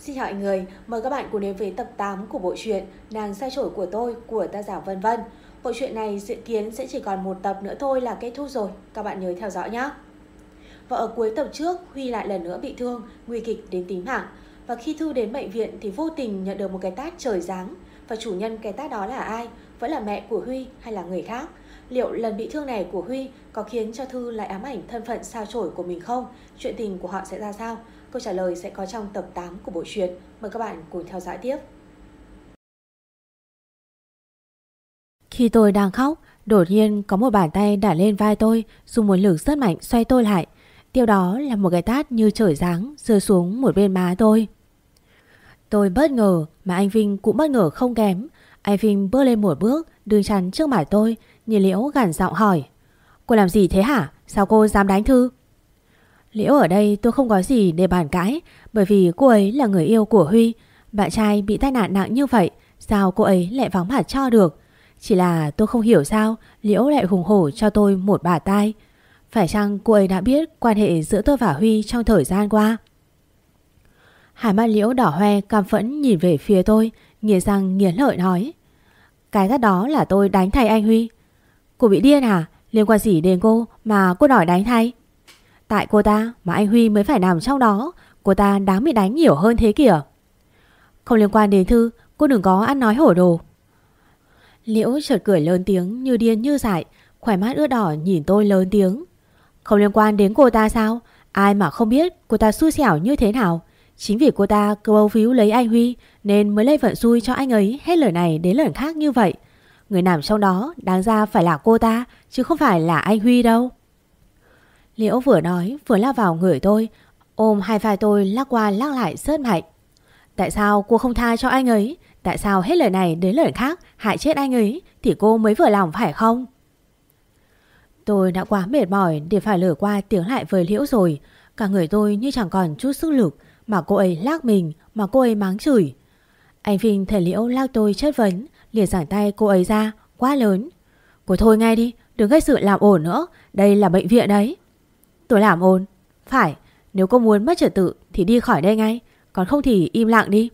Xin chào mọi người, mời các bạn cùng đến với tập 8 của bộ truyện Nàng sai trổi của tôi của tác giả Vân Vân. Bộ truyện này dự kiến sẽ chỉ còn một tập nữa thôi là kết thúc rồi, các bạn nhớ theo dõi nhé. Và ở cuối tập trước, Huy lại lần nữa bị thương, nguy kịch đến tính mạng. Và khi Thư đến bệnh viện thì vô tình nhận được một cái tát trời giáng. Và chủ nhân cái tát đó là ai? Vẫn là mẹ của Huy hay là người khác? Liệu lần bị thương này của Huy có khiến cho Thư lại ám ảnh thân phận sao chổi của mình không? Chuyện tình của họ sẽ ra sao? Câu trả lời sẽ có trong tập 8 của bộ truyện. Mời các bạn cùng theo dõi tiếp. Khi tôi đang khóc, đột nhiên có một bàn tay đã lên vai tôi, dùng một lực rất mạnh xoay tôi lại. Tiêu đó là một cái tát như trời giáng rơi xuống một bên má tôi. Tôi bất ngờ mà anh Vinh cũng bất ngờ không kém. Anh Vinh bước lên một bước, đứng chắn trước mặt tôi, nhìn Liễu gằn giọng hỏi. Cô làm gì thế hả? Sao cô dám đánh Thư? Liễu ở đây tôi không có gì để bàn cãi bởi vì cô ấy là người yêu của Huy. Bạn trai bị tai nạn nặng như vậy, sao cô ấy lại vắng mặt cho được? Chỉ là tôi không hiểu sao Liễu lại hùng hổ cho tôi một bà tai. Phải chăng cô ấy đã biết quan hệ giữa tôi và Huy trong thời gian qua? Hải mắt Liễu đỏ hoe cam phẫn nhìn về phía tôi, nghiến răng nghiến lợi nói. Cái gắt đó là tôi đánh thay anh Huy. Cô bị điên à? Liên quan gì đến cô mà cô đòi đánh thay? Tại cô ta mà anh Huy mới phải nằm trong đó, Cô ta đáng bị đánh nhiều hơn thế kìa. Không liên quan đến Thư, Cô đừng có ăn nói hổ đồ. Liễu chợt cười lớn tiếng như điên như dại, Khỏe mắt ướt đỏ nhìn tôi lớn tiếng. Không liên quan đến cô ta sao? Ai mà không biết cô ta xui xẻo như thế nào? Chính vì cô ta câu âu víu lấy anh Huy Nên mới lây vận xui cho anh ấy Hết lời này đến lời khác như vậy. Người nằm trong đó đáng ra phải là cô ta, Chứ không phải là anh Huy đâu. Liễu vừa nói, vừa lao vào người tôi. Ôm hai vai tôi lắc qua lắc lại rất mạnh Tại sao cô không tha cho anh ấy? Tại sao hết lời này đến lời khác, Hại chết anh ấy? Thì cô mới vừa lòng phải không? Tôi đã quá mệt mỏi Để phải lửa qua tiếng lại với Liễu rồi. Cả người tôi như chẳng còn chút sức lực, Mà cô ấy lắc mình, Mà cô ấy mắng chửi. Anh Vinh thấy Liễu lắc tôi chất vấn, liền giảng tay cô ấy ra, Quá lớn. Cô thôi ngay đi, Đừng gây sự làm ổn nữa, Đây là bệnh viện đấy. Tôi làm ồn Phải, nếu cô muốn mất trật tự Thì đi khỏi đây ngay, Còn không thì im lặng đi.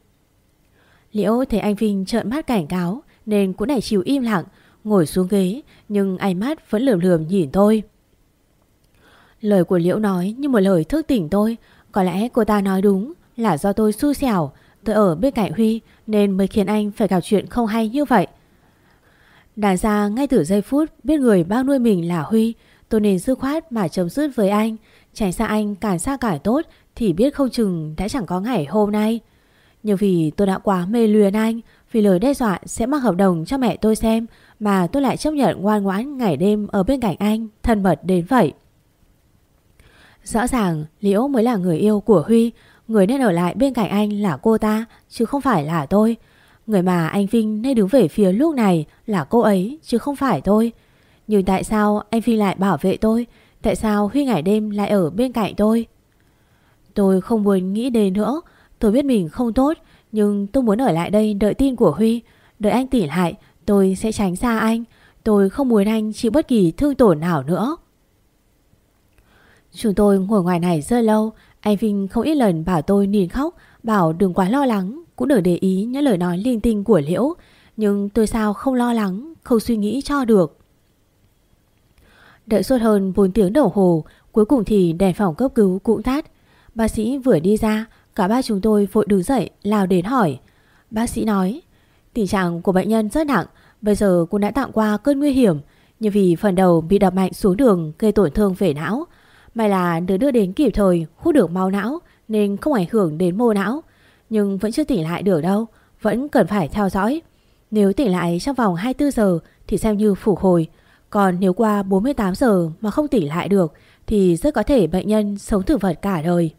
Liễu thấy anh Vinh trợn mắt cảnh cáo, Nên cũng nảy chịu im lặng, Ngồi xuống ghế, Nhưng ánh mắt vẫn lườm lườm nhìn tôi. Lời của Liễu nói như một lời thức tỉnh tôi, Có lẽ cô ta nói đúng Là do tôi xui xẻo, Tôi ở bên cạnh Huy Nên mới khiến anh phải gặp chuyện không hay như vậy. Đáng ra ngay từ giây phút Biết người bao nuôi mình là Huy Tôi nên dư khoát mà chấm dứt với anh. Tránh xa anh càng xa càng tốt Thì biết không chừng đã chẳng có ngày hôm nay. Nhưng vì tôi đã quá mê luyến anh, Vì lời đe dọa sẽ mang hợp đồng cho mẹ tôi xem Mà tôi lại chấp nhận ngoan ngoãn ngày đêm ở bên cạnh anh, Thân mật đến vậy. Rõ ràng Liễu mới là người yêu của Huy, Người nên ở lại bên cạnh anh là cô ta, Chứ không phải là tôi. Người mà anh Vinh nên đứng về phía lúc này Là cô ấy, chứ không phải tôi nhưng tại sao anh Phi lại bảo vệ tôi? Tại sao Huy ngày đêm lại ở bên cạnh tôi? Tôi không muốn nghĩ đến nữa. Tôi biết mình không tốt. Nhưng tôi muốn ở lại đây đợi tin của Huy. Đợi anh tỉnh lại, tôi sẽ tránh xa anh. Tôi không muốn anh chịu bất kỳ thương tổn nào nữa. Chúng tôi ngồi ngoài này rất lâu. Anh Vinh không ít lần bảo tôi nhìn khóc. Bảo đừng quá lo lắng. Cũng đừng để ý những lời nói linh tinh của Liễu. Nhưng tôi sao không lo lắng, không suy nghĩ cho được. Đợi suốt hơn 4 tiếng đồng hồ, cuối cùng thì đèn phòng cấp cứu cũng tắt. Bác sĩ vừa đi ra, cả ba chúng tôi vội đứng dậy lao đến hỏi. Bác sĩ nói, tình trạng của bệnh nhân rất nặng, bây giờ cũng đã tạm qua cơn nguy hiểm, nhưng vì phần đầu bị đập mạnh xuống đường gây tổn thương về não. May là được đưa đến kịp thời hút được máu não nên không ảnh hưởng đến mô não. Nhưng vẫn chưa tỉnh lại được đâu, vẫn cần phải theo dõi. Nếu tỉnh lại trong vòng 24 giờ thì xem như phục hồi, còn nếu qua 48 giờ mà không tỉnh lại được thì rất có thể bệnh nhân sống thử vật cả đời.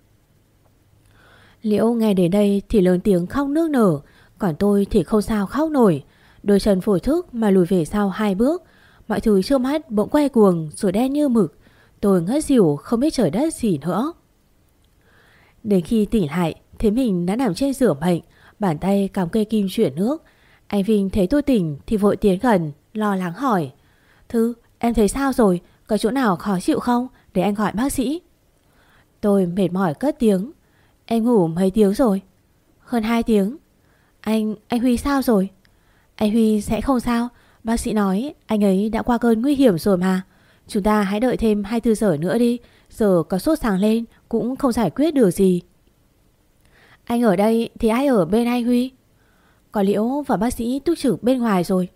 Liễu nghe đến đây thì lớn tiếng khóc nước nở, còn tôi thì không sao khóc nổi. Đôi chân phổi thức mà lùi về sau hai bước, mọi thứ trước mắt bỗng quay cuồng rồi đen như mực. Tôi ngất xỉu không biết trời đất gì nữa. Đến khi tỉnh lại, thấy mình đã nằm trên giường bệnh, bàn tay cắm cây kim chuyển nước. Anh Vinh thấy tôi tỉnh thì vội tiến gần, lo lắng hỏi. Thư, em thấy sao rồi? Có chỗ nào khó chịu không? Để anh gọi bác sĩ. Tôi mệt mỏi cất tiếng. Em ngủ mấy tiếng rồi? Hơn 2 tiếng Anh, anh Huy sao rồi Anh Huy sẽ không sao Bác sĩ nói anh ấy đã qua cơn nguy hiểm rồi mà Chúng ta hãy đợi thêm 24 giờ nữa đi Giờ có sốt sàng lên Cũng không giải quyết được gì Anh ở đây thì ai ở bên anh Huy Có Liễu và bác sĩ túc trực bên ngoài rồi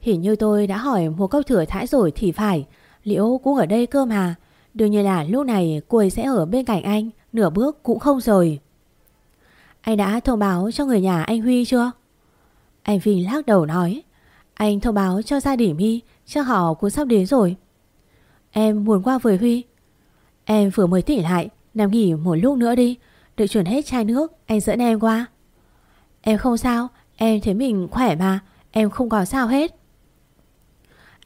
Hình như tôi đã hỏi một câu thừa thãi rồi thì phải. Liễu cũng ở đây cơ mà. Đương nhiên là lúc này cô ấy sẽ ở bên cạnh anh, Nửa bước cũng không rời. Anh đã thông báo cho người nhà anh Huy chưa? Anh Vinh lắc đầu nói. Anh thông báo cho gia đình huy Chắc họ cũng sắp đến rồi. Em muốn qua với Huy. Em vừa mới tỉnh lại, Nằm nghỉ một lúc nữa đi. Đợi chuyển hết chai nước, Anh dẫn em qua. Em không sao, Em thấy mình khỏe mà. Em không có sao hết.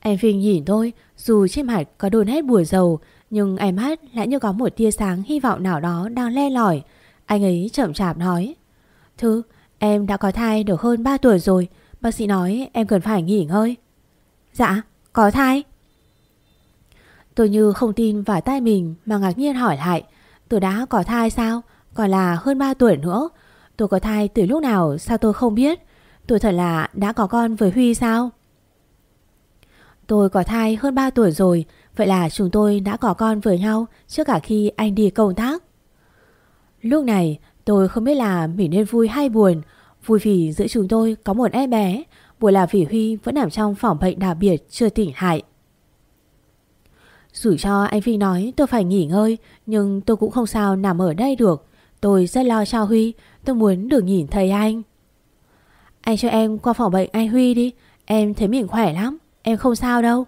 Em Vinh nhìn tôi Dù trên mặt có đồn hết buổi dầu Nhưng em hát lại như có một tia sáng Hy vọng nào đó đang le lỏi. Anh ấy chậm chạp nói, Thư, em đã có thai được hơn 3 tuổi rồi, Bác sĩ nói em cần phải nghỉ ngơi. Dạ có thai. Tôi như không tin vào tai mình Mà ngạc nhiên hỏi lại, Tôi đã có thai sao? Còn là hơn 3 tuổi nữa. Tôi có thai từ lúc nào sao tôi không biết? Tôi thật là đã có con với Huy sao? Tôi có thai hơn 3 tuổi rồi, Vậy là chúng tôi đã có con với nhau Trước cả khi anh đi công tác. Lúc này, tôi không biết là mình nên vui hay buồn. Vui vì giữa chúng tôi có một em bé Buồn là vì Huy vẫn nằm trong phòng bệnh đặc biệt chưa tỉnh hại. Dù cho anh Phi nói tôi phải nghỉ ngơi, Nhưng tôi cũng không sao nằm ở đây được. Tôi rất lo cho Huy, Tôi muốn được nhìn thấy anh. Anh cho em qua phòng bệnh anh Huy đi, Em thấy mình khỏe lắm. Em không sao đâu.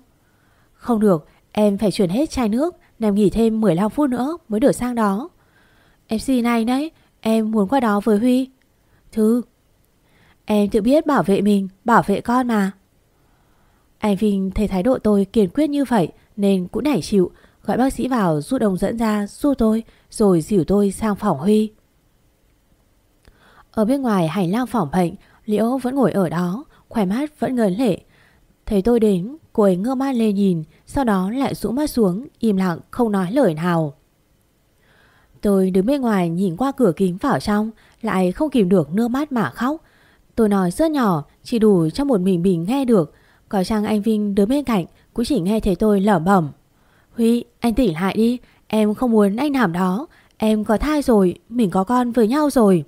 Không được, Em phải chuyển hết chai nước, Nằm nghỉ thêm 15 phút nữa mới được sang đó. Em xin anh đấy, Em muốn qua đó với Huy. Thư. Em tự biết bảo vệ mình, Bảo vệ con mà. Anh Vinh thấy thái độ tôi kiên quyết như vậy Nên cũng nảy chịu, Gọi bác sĩ vào giúp đồng dẫn ra, giúp tôi, Rồi dìu tôi sang phòng Huy. Ở bên ngoài hành lang phòng bệnh, Liễu vẫn ngồi ở đó, Khỏe mắt vẫn ngấn lệ Thấy tôi đến, Cô ấy ngơ mắt lên nhìn, Sau đó lại rũ mắt xuống, Im lặng, không nói lời nào. Tôi đứng bên ngoài nhìn qua cửa kính vào trong, Lại không kìm được nước mắt mà khóc. Tôi nói rất nhỏ, Chỉ đủ cho một mình mình nghe được. Có chăng anh Vinh đứng bên cạnh Cũng chỉ nghe thấy tôi lẩm bẩm. Huy, anh tỉnh lại đi, Em không muốn anh làm đó. Em có thai rồi, Mình có con với nhau rồi.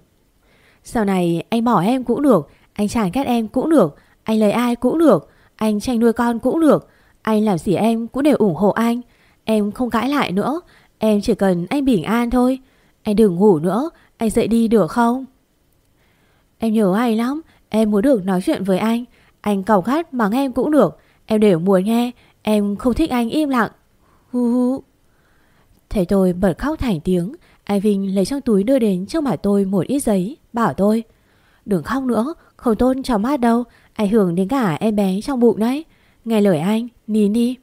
Sau này anh bỏ em cũng được, Anh chàng ghét em cũng được, Anh lấy ai cũng được. Anh tranh nuôi con cũng được. Anh làm gì em cũng đều ủng hộ anh. Em không cãi lại nữa. Em chỉ cần anh bình an thôi. Anh đừng ngủ nữa. Anh dậy đi được không? Em nhớ anh lắm. Em muốn được nói chuyện với anh. Anh cầu khát mắng em cũng được. Em đều muốn nghe. Em không thích anh im lặng. Hu hu Thấy tôi bật khóc thành tiếng Anh Vinh lấy trong túi đưa đến trước mặt tôi một ít giấy, Bảo tôi, Đừng khóc nữa, Không tôn cho mắt đâu. Ảnh hưởng đến cả em bé trong bụng đấy. Nghe lời anh, Nín đi.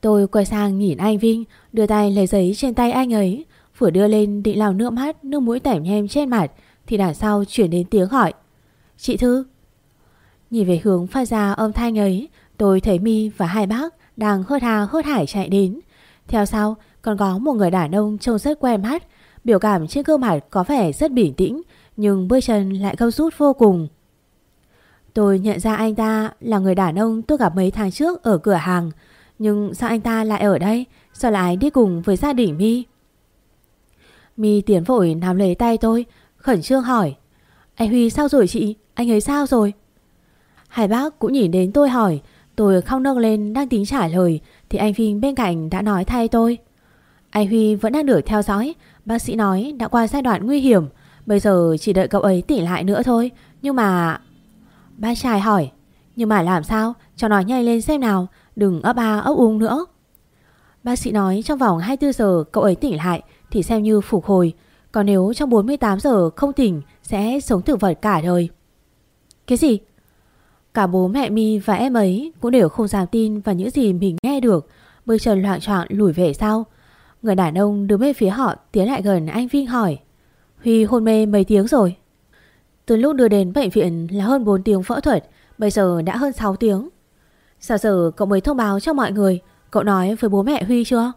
Tôi quay sang nhìn anh Vinh, Đưa tay lấy giấy trên tay anh ấy. Vừa đưa lên định lau nước mắt, Nước mũi tẻm nhem trên mặt, Thì đằng sau chuyển đến tiếng hỏi Chị Thư. Nhìn về hướng phát ra âm thanh ấy, Tôi thấy mi và hai bác Đang hớt hà hớt hải chạy đến. Theo sau, còn có một người đàn ông Trông rất quen mắt, Biểu cảm trên gương mặt có vẻ rất bình tĩnh, Nhưng bước chân lại gâu rút vô cùng. Tôi nhận ra anh ta là người đàn ông tôi gặp mấy tháng trước ở cửa hàng. Nhưng sao anh ta lại ở đây? Sao lại đi cùng với gia đình mi? Mi tiến vội nắm lấy tay tôi, Khẩn trương hỏi. Anh Huy sao rồi chị? Anh ấy sao rồi? Hải bác cũng nhìn đến tôi hỏi. Tôi không nâng lên, đang tính trả lời, Thì anh Vinh bên cạnh đã nói thay tôi. Anh Huy vẫn đang được theo dõi. Bác sĩ nói đã qua giai đoạn nguy hiểm. Bây giờ chỉ đợi cậu ấy tỉnh lại nữa thôi. Nhưng mà ba trai hỏi, Nhưng mà làm sao? Cho nó nhanh lên xem nào, Đừng ấp a ấp ung nữa. Bác sĩ nói trong vòng 24 giờ cậu ấy tỉnh lại Thì xem như phục hồi, Còn nếu trong 48 giờ không tỉnh Sẽ sống tử vật cả đời. Cái gì? Cả bố mẹ mi và em ấy Cũng đều không dám tin vào những gì mình nghe được, Bước chân loạn trọng lùi về sau. Người đàn ông đứng bên phía họ Tiến lại gần anh Vinh hỏi, Huy hôn mê mấy tiếng rồi? Từ lúc đưa đến bệnh viện là hơn 4 tiếng phẫu thuật, Bây giờ đã hơn 6 tiếng. Sao giờ cậu mới thông báo cho mọi người, Cậu nói với bố mẹ Huy chưa?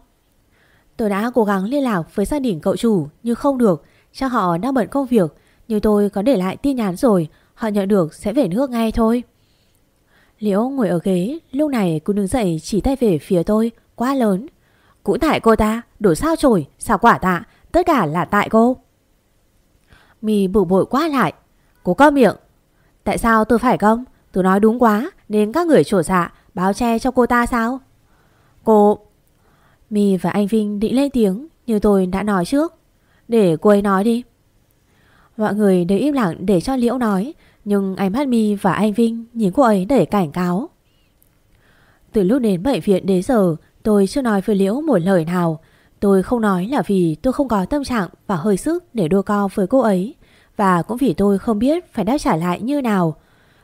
Tôi đã cố gắng liên lạc với gia đình cậu chủ, Nhưng không được. Chắc họ đang bận công việc, Nhưng tôi có để lại tin nhắn rồi, Họ nhận được sẽ về nước ngay thôi. Liễu ngồi ở ghế, Lúc này cô đứng dậy chỉ tay về phía tôi, Quá lớn. Cũng tại cô ta Đổ sao chổi, Sao quả tạ, Tất cả là tại cô. Mì bự bội quá lại. Cô có miệng. Tại sao tôi phải không Tôi nói đúng quá, Nên các người trổ dạ Báo che cho cô ta sao? Cô My và anh Vinh định lên tiếng Như tôi đã nói trước. Để cô ấy nói đi. Mọi người đều im lặng để cho Liễu nói, Nhưng ánh mắt My và anh Vinh Nhìn cô ấy để cảnh cáo. Từ lúc đến bệnh viện đến giờ, Tôi chưa nói với Liễu một lời nào. Tôi không nói là vì tôi không có tâm trạng Và hơi sức để đua co với cô ấy. Và cũng vì tôi không biết Phải đáp trả lại như nào.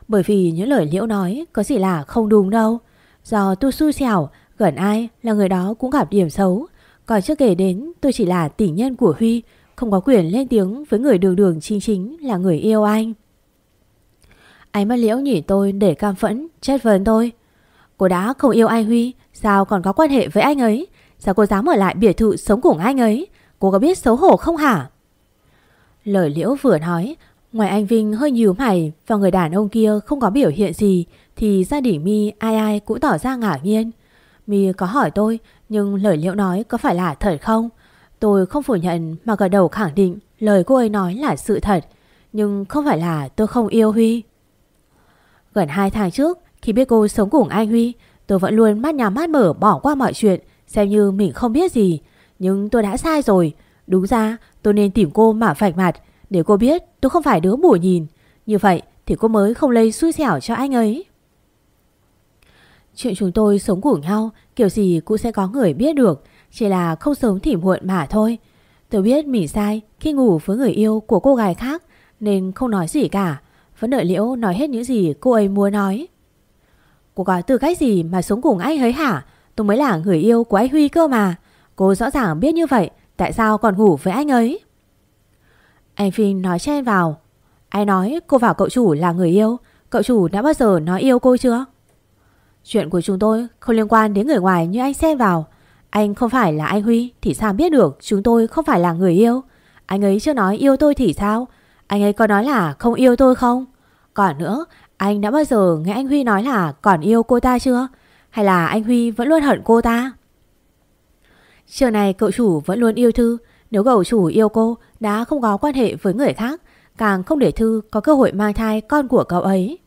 Bởi vì những lời Liễu nói Có gì là không đúng đâu. Do tôi xui xẻo Gần ai là người đó cũng gặp điểm xấu. Còn chưa kể đến, tôi chỉ là tỷ nhân của Huy, Không có quyền lên tiếng với người đường đường chính chính là người yêu anh. Ánh mắt liễu nhỉ tôi để cam phẫn, Chất vấn tôi. Cô đã không yêu anh Huy, Sao còn có quan hệ với anh ấy? Sao cô dám ở lại biệt thự sống cùng anh ấy? Cô có biết xấu hổ không hả? Lời liễu vừa nói, Ngoài anh Vinh hơi nhíu mày Và người đàn ông kia không có biểu hiện gì, Thì gia đình mi ai ai cũng tỏ ra ngạc nhiên mi có hỏi tôi, nhưng lời liễu nói có phải là thật không? Tôi không phủ nhận mà gật đầu khẳng định lời cô ấy nói là sự thật. Nhưng không phải là tôi không yêu Huy. Gần 2 tháng trước, khi biết cô sống cùng anh Huy, tôi vẫn luôn mắt nhắm mắt mở bỏ qua mọi chuyện, xem như mình không biết gì. Nhưng tôi đã sai rồi. Đúng ra, tôi nên tìm cô mà phạch mặt. Để cô biết, tôi không phải đứa bùa nhìn. Như vậy thì cô mới không lây xui xẻo cho anh ấy. Chuyện chúng tôi sống cùng nhau, Kiểu gì cũng sẽ có người biết được. Chỉ là không sớm thì muộn mà thôi. Tôi biết mình sai khi ngủ với người yêu của cô gái khác, Nên không nói gì cả. Vẫn đợi Liễu nói hết những gì cô ấy muốn nói. Cô có tư cách gì mà sống cùng anh ấy hả? Tôi mới là người yêu của anh Huy cơ mà. Cô rõ ràng biết như vậy Tại sao còn ngủ với anh ấy Anh Vinh nói chen vào Ai nói cô và cậu chủ là người yêu Cậu chủ đã bao giờ nói yêu cô chưa Chuyện của chúng tôi không liên quan đến người ngoài như anh xen vào. Anh không phải là anh Huy thì sao biết được chúng tôi không phải là người yêu. Anh ấy chưa nói yêu tôi thì sao? Anh ấy có nói là không yêu tôi không? Còn nữa, anh đã bao giờ nghe anh Huy nói là còn yêu cô ta chưa? Hay là anh Huy vẫn luôn hận cô ta? Chiều này cậu chủ vẫn luôn yêu Thư. Nếu cậu chủ yêu cô đã không có quan hệ với người khác, càng không để Thư có cơ hội mang thai con của cậu ấy.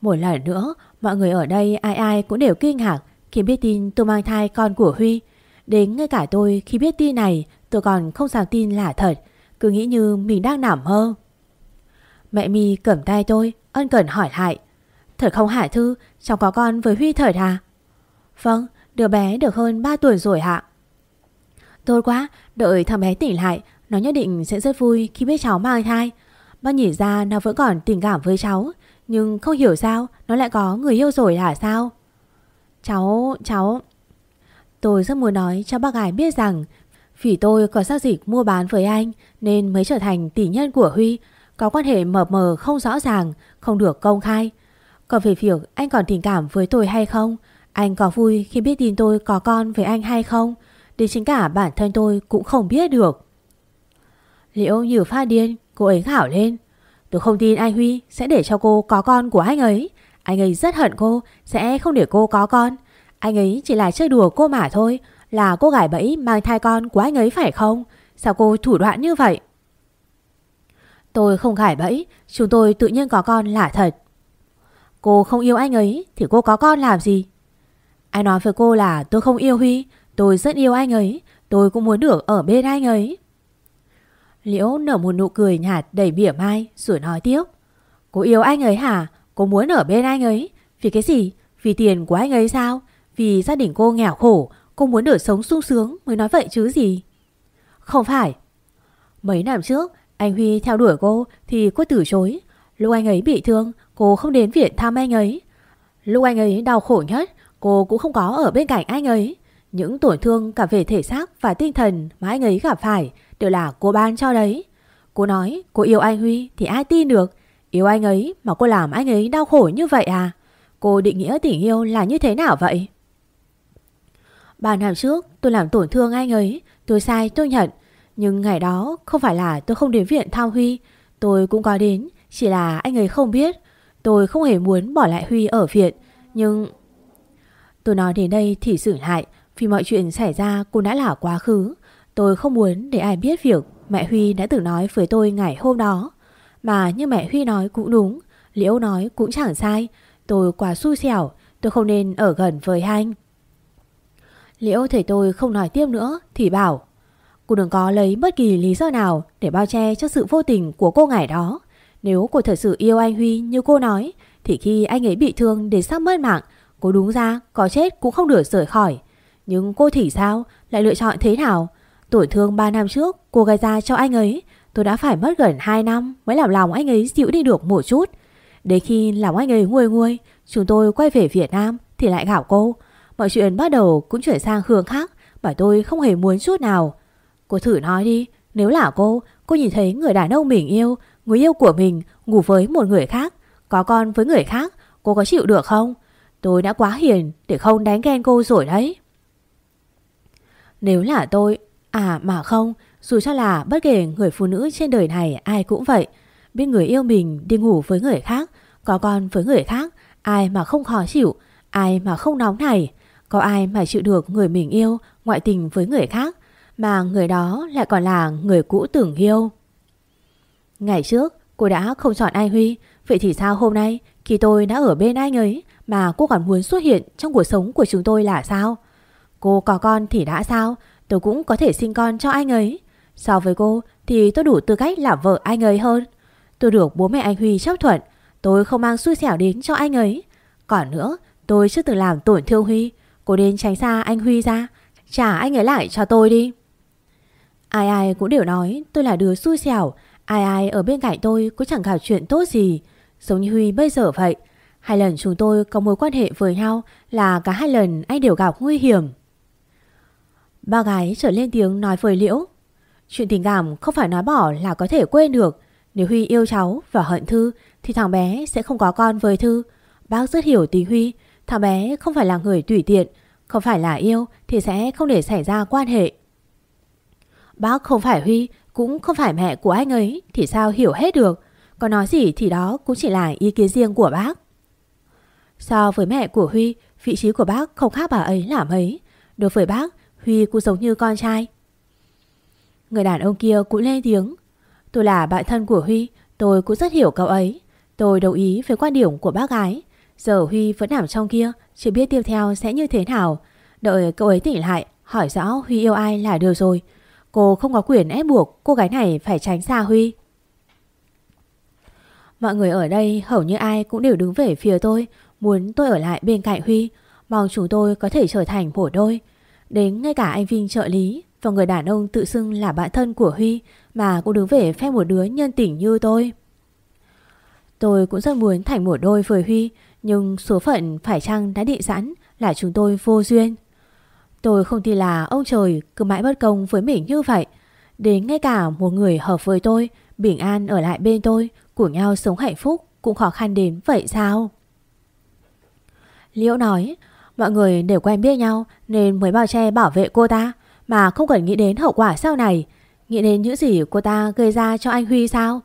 Một lần nữa, Mọi người ở đây ai ai cũng đều kinh ngạc khi biết tin tôi mang thai con của Huy. Đến ngay cả tôi khi biết tin này tôi còn không dám tin là thật. Cứ nghĩ như mình đang nằm mơ. Mẹ mi cầm tay tôi, ân cần hỏi lại. Thật không hả Thư, cháu có con với Huy thật à? Vâng, đứa bé được hơn 3 tuổi rồi hạ. Tốt quá, đợi thằng bé tỉnh lại, nó nhất định sẽ rất vui khi biết cháu mang thai. Bác nhìn ra nó vẫn còn tình cảm với cháu, nhưng không hiểu sao Nó lại có người yêu rồi hả sao Cháu, cháu Tôi rất muốn nói cho bác gái biết rằng Vì tôi có giao dịch mua bán với anh Nên mới trở thành tỷ nhân của Huy Có quan hệ mờ mờ không rõ ràng Không được công khai Còn về việc anh còn tình cảm với tôi hay không anh có vui khi biết tin tôi có con với anh hay không Đến chính cả bản thân tôi cũng không biết được Liễu như pha điên Cô ấy khảo lên Tôi không tin anh Huy sẽ để cho cô có con của anh ấy. Anh ấy rất hận cô, sẽ không để cô có con. Anh ấy chỉ là chơi đùa cô mà thôi, là cô gái bẫy mang thai con của anh ấy phải không? Sao cô thủ đoạn như vậy? Tôi không gài bẫy, chúng tôi tự nhiên có con là thật. Cô không yêu anh ấy thì cô có con làm gì? Anh nói với cô là tôi không yêu Huy, tôi rất yêu anh ấy, tôi cũng muốn được ở bên anh ấy. Liễu nở một nụ cười nhạt đầy bỉa mai rồi nói tiếp. Cô yêu anh ấy hả? Cô muốn ở bên anh ấy? Vì cái gì? Vì tiền của anh ấy sao? Vì gia đình cô nghèo khổ, cô muốn được sống sung sướng mới nói vậy chứ gì? Không phải. Mấy năm trước, anh Huy theo đuổi cô thì cô từ chối. Lúc anh ấy bị thương, cô không đến viện thăm anh ấy. Lúc anh ấy đau khổ nhất, cô cũng không có ở bên cạnh anh ấy. Những tổn thương cả về thể xác và tinh thần mà anh ấy gặp phải đều là cô ban cho đấy. Cô nói, cô yêu anh Huy thì ai tin được. Yêu anh ấy mà cô làm anh ấy đau khổ như vậy à? Cô định nghĩa tình yêu là như thế nào vậy? Ba năm trước, tôi làm tổn thương anh ấy. Tôi sai, tôi nhận. Nhưng ngày đó, không phải là tôi không đến viện thăm Huy Tôi cũng có đến, Chỉ là anh ấy không biết Tôi không hề muốn bỏ lại Huy ở viện Nhưng Tôi nói đến đây thì xử lại, Vì mọi chuyện xảy ra cũng đã là quá khứ. Tôi không muốn để ai biết việc Mẹ Huy đã từng nói với tôi ngày hôm đó. Mà như mẹ Huy nói cũng đúng, Liễu nói cũng chẳng sai. Tôi quá xui xẻo, Tôi không nên ở gần với anh. Liễu thấy tôi không nói tiếp nữa Thì bảo, Cô đừng có lấy bất kỳ lý do nào Để bao che cho sự vô tình của cô ngày đó. Nếu cô thật sự yêu anh Huy như cô nói, Thì khi anh ấy bị thương để sắp mất mạng Cô đúng ra, có chết cũng không được rời khỏi. Nhưng cô thì sao? Lại lựa chọn thế nào? Tổn thương 3 năm trước, cô gây ra cho anh ấy. Tôi đã phải mất gần 2 năm Mới làm lòng anh ấy dịu đi được một chút. Đến khi lòng anh ấy nguôi nguôi, Chúng tôi quay về Việt Nam Thì lại gặp cô. Mọi chuyện bắt đầu cũng chuyển sang hướng khác Mà tôi không hề muốn chút nào. Cô thử nói đi, Nếu là cô Cô nhìn thấy người đàn ông mình yêu, Người yêu của mình ngủ với một người khác, Có con với người khác, Cô có chịu được không? Tôi đã quá hiền để không đánh ghen cô rồi đấy. Nếu là tôi À mà không, Dù cho là bất kể người phụ nữ trên đời này ai cũng vậy, Biết người yêu mình đi ngủ với người khác, Có con với người khác, Ai mà không khó chịu, Ai mà không nóng này, Có ai mà chịu được người mình yêu, Ngoại tình với người khác, Mà người đó lại còn là người cũ tưởng yêu. Ngày trước, cô đã không chọn anh Huy, Vậy thì sao hôm nay Khi tôi đã ở bên anh ấy? Mà cô còn muốn xuất hiện trong cuộc sống của chúng tôi là sao? Cô có con thì đã sao? Tôi cũng có thể sinh con cho anh ấy. So với cô thì tôi đủ tư cách làm vợ anh ấy hơn. Tôi được bố mẹ anh Huy chấp thuận, Tôi không mang xui xẻo đến cho anh ấy. Còn nữa, tôi chưa từng làm tổn thương Huy. Cô nên tránh xa anh Huy ra. Trả anh ấy lại cho tôi đi. Ai ai cũng đều nói tôi là đứa xui xẻo. Ai ai ở bên cạnh tôi cũng chẳng gặp chuyện tốt gì. Giống như Huy bây giờ vậy. Hai lần chúng tôi có mối quan hệ với nhau Là cả hai lần anh đều gặp nguy hiểm. Ba gái trở lên tiếng nói với Liễu, Chuyện tình cảm không phải nói bỏ là có thể quên được. Nếu Huy yêu cháu và hận Thư, Thì thằng bé sẽ không có con với Thư. Bác rất hiểu tình Huy, Thằng bé không phải là người tùy tiện, Không phải là yêu thì sẽ không để xảy ra quan hệ. Bác không phải Huy, Cũng không phải mẹ của anh ấy Thì sao hiểu hết được. Còn nói gì thì đó cũng chỉ là ý kiến riêng của bác. So với mẹ của Huy, Vị trí của bác không khác bà ấy là mấy. Đối với bác, Huy cũng giống như con trai. Người đàn ông kia cũng lên tiếng. Tôi là bạn thân của Huy, Tôi cũng rất hiểu cậu ấy. Tôi đồng ý với quan điểm của bác gái. Giờ Huy vẫn nằm trong kia, Chưa biết tiếp theo sẽ như thế nào. Đợi cậu ấy tỉnh lại, Hỏi rõ Huy yêu ai là được rồi. Cô không có quyền ép buộc cô gái này phải tránh xa Huy. Mọi người ở đây hầu như ai cũng đều đứng về phía tôi. Muốn tôi ở lại bên cạnh Huy, Mong chúng tôi có thể trở thành bổ đôi. Đến ngay cả anh Vinh trợ lý Và người đàn ông tự xưng là bạn thân của Huy Mà cũng đứng về phe một đứa nhân tình như tôi. Tôi cũng rất muốn thành một đôi với Huy, Nhưng số phận phải chăng đã định sẵn Là chúng tôi vô duyên. Tôi không tin là ông trời cứ mãi bất công với mình như vậy. Đến ngay cả một người hợp với tôi, Bình an ở lại bên tôi, Cùng nhau sống hạnh phúc Cũng khó khăn đến vậy sao? Liễu nói, Mọi người đều quen biết nhau Nên mới bao che bảo vệ cô ta, Mà không cần nghĩ đến hậu quả sau này. Nghĩ đến những gì cô ta gây ra cho anh Huy sao?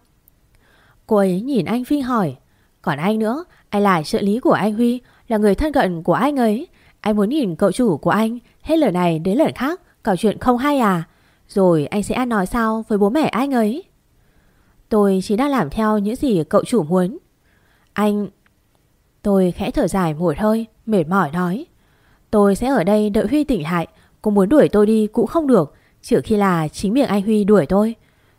Cô ấy nhìn anh Phi hỏi, Còn anh nữa? Anh là trợ lý của anh Huy, Là người thân cận của anh ấy. Anh muốn nhìn cậu chủ của anh, Hết lời này đến lời khác Cậu chuyện không hay à? Rồi anh sẽ ăn nói sao với bố mẹ anh ấy? Tôi chỉ đang làm theo những gì cậu chủ muốn. Anh Tôi khẽ thở dài một hơi, Mệt mỏi nói. Tôi sẽ ở đây đợi Huy tỉnh lại, Cô muốn đuổi tôi đi cũng không được, Trừ khi là chính miệng anh Huy đuổi tôi.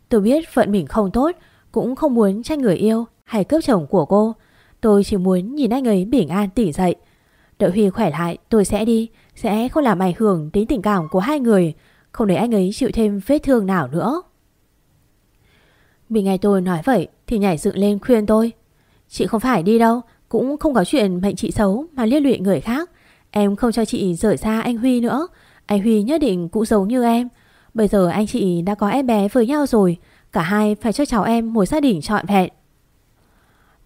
Tôi biết phận mình không tốt, Cũng không muốn tranh người yêu hay cướp chồng của cô. Tôi chỉ muốn nhìn anh ấy bình an tỉnh dậy. Đợi Huy khỏe lại, tôi sẽ đi, Sẽ không làm ảnh hưởng đến tình cảm của hai người, Không để anh ấy chịu thêm vết thương nào nữa. Mình nghe tôi nói vậy Thì nhảy dựng lên khuyên tôi. Chị không phải đi đâu cũng không có chuyện mệnh chị xấu Mà liên lụy người khác. Em không cho chị rời xa anh Huy nữa. Anh Huy nhất định cũng giống như em. Bây giờ anh chị đã có em bé với nhau rồi. Cả hai phải cho cháu em một gia đình trọn vẹn.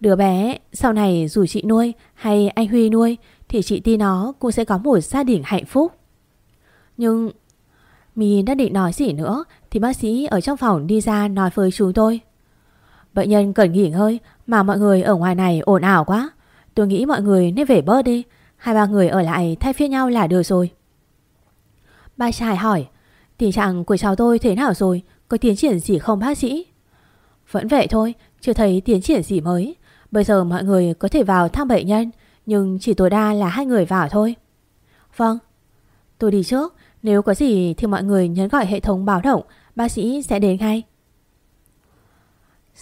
Đứa bé sau này dù chị nuôi hay anh Huy nuôi, Thì chị tin nó cũng sẽ có một gia đình hạnh phúc. Nhưng My đã định nói gì nữa Thì bác sĩ ở trong phòng đi ra nói với chúng tôi. Bệnh nhân cần nghỉ ngơi Mà mọi người ở ngoài này ồn ào quá. Tôi nghĩ mọi người nên về bớt đi. Hai ba người ở lại thay phiên nhau là được rồi. Ba trai hỏi, Tình trạng của cháu tôi thế nào rồi? Có tiến triển gì không, bác sĩ? Vẫn vậy thôi, Chưa thấy tiến triển gì mới. Bây giờ mọi người có thể vào thăm bệnh nhân, Nhưng chỉ tối đa là hai người vào thôi. Vâng. Tôi đi trước. Nếu có gì thì mọi người nhấn gọi hệ thống báo động, Bác sĩ sẽ đến ngay.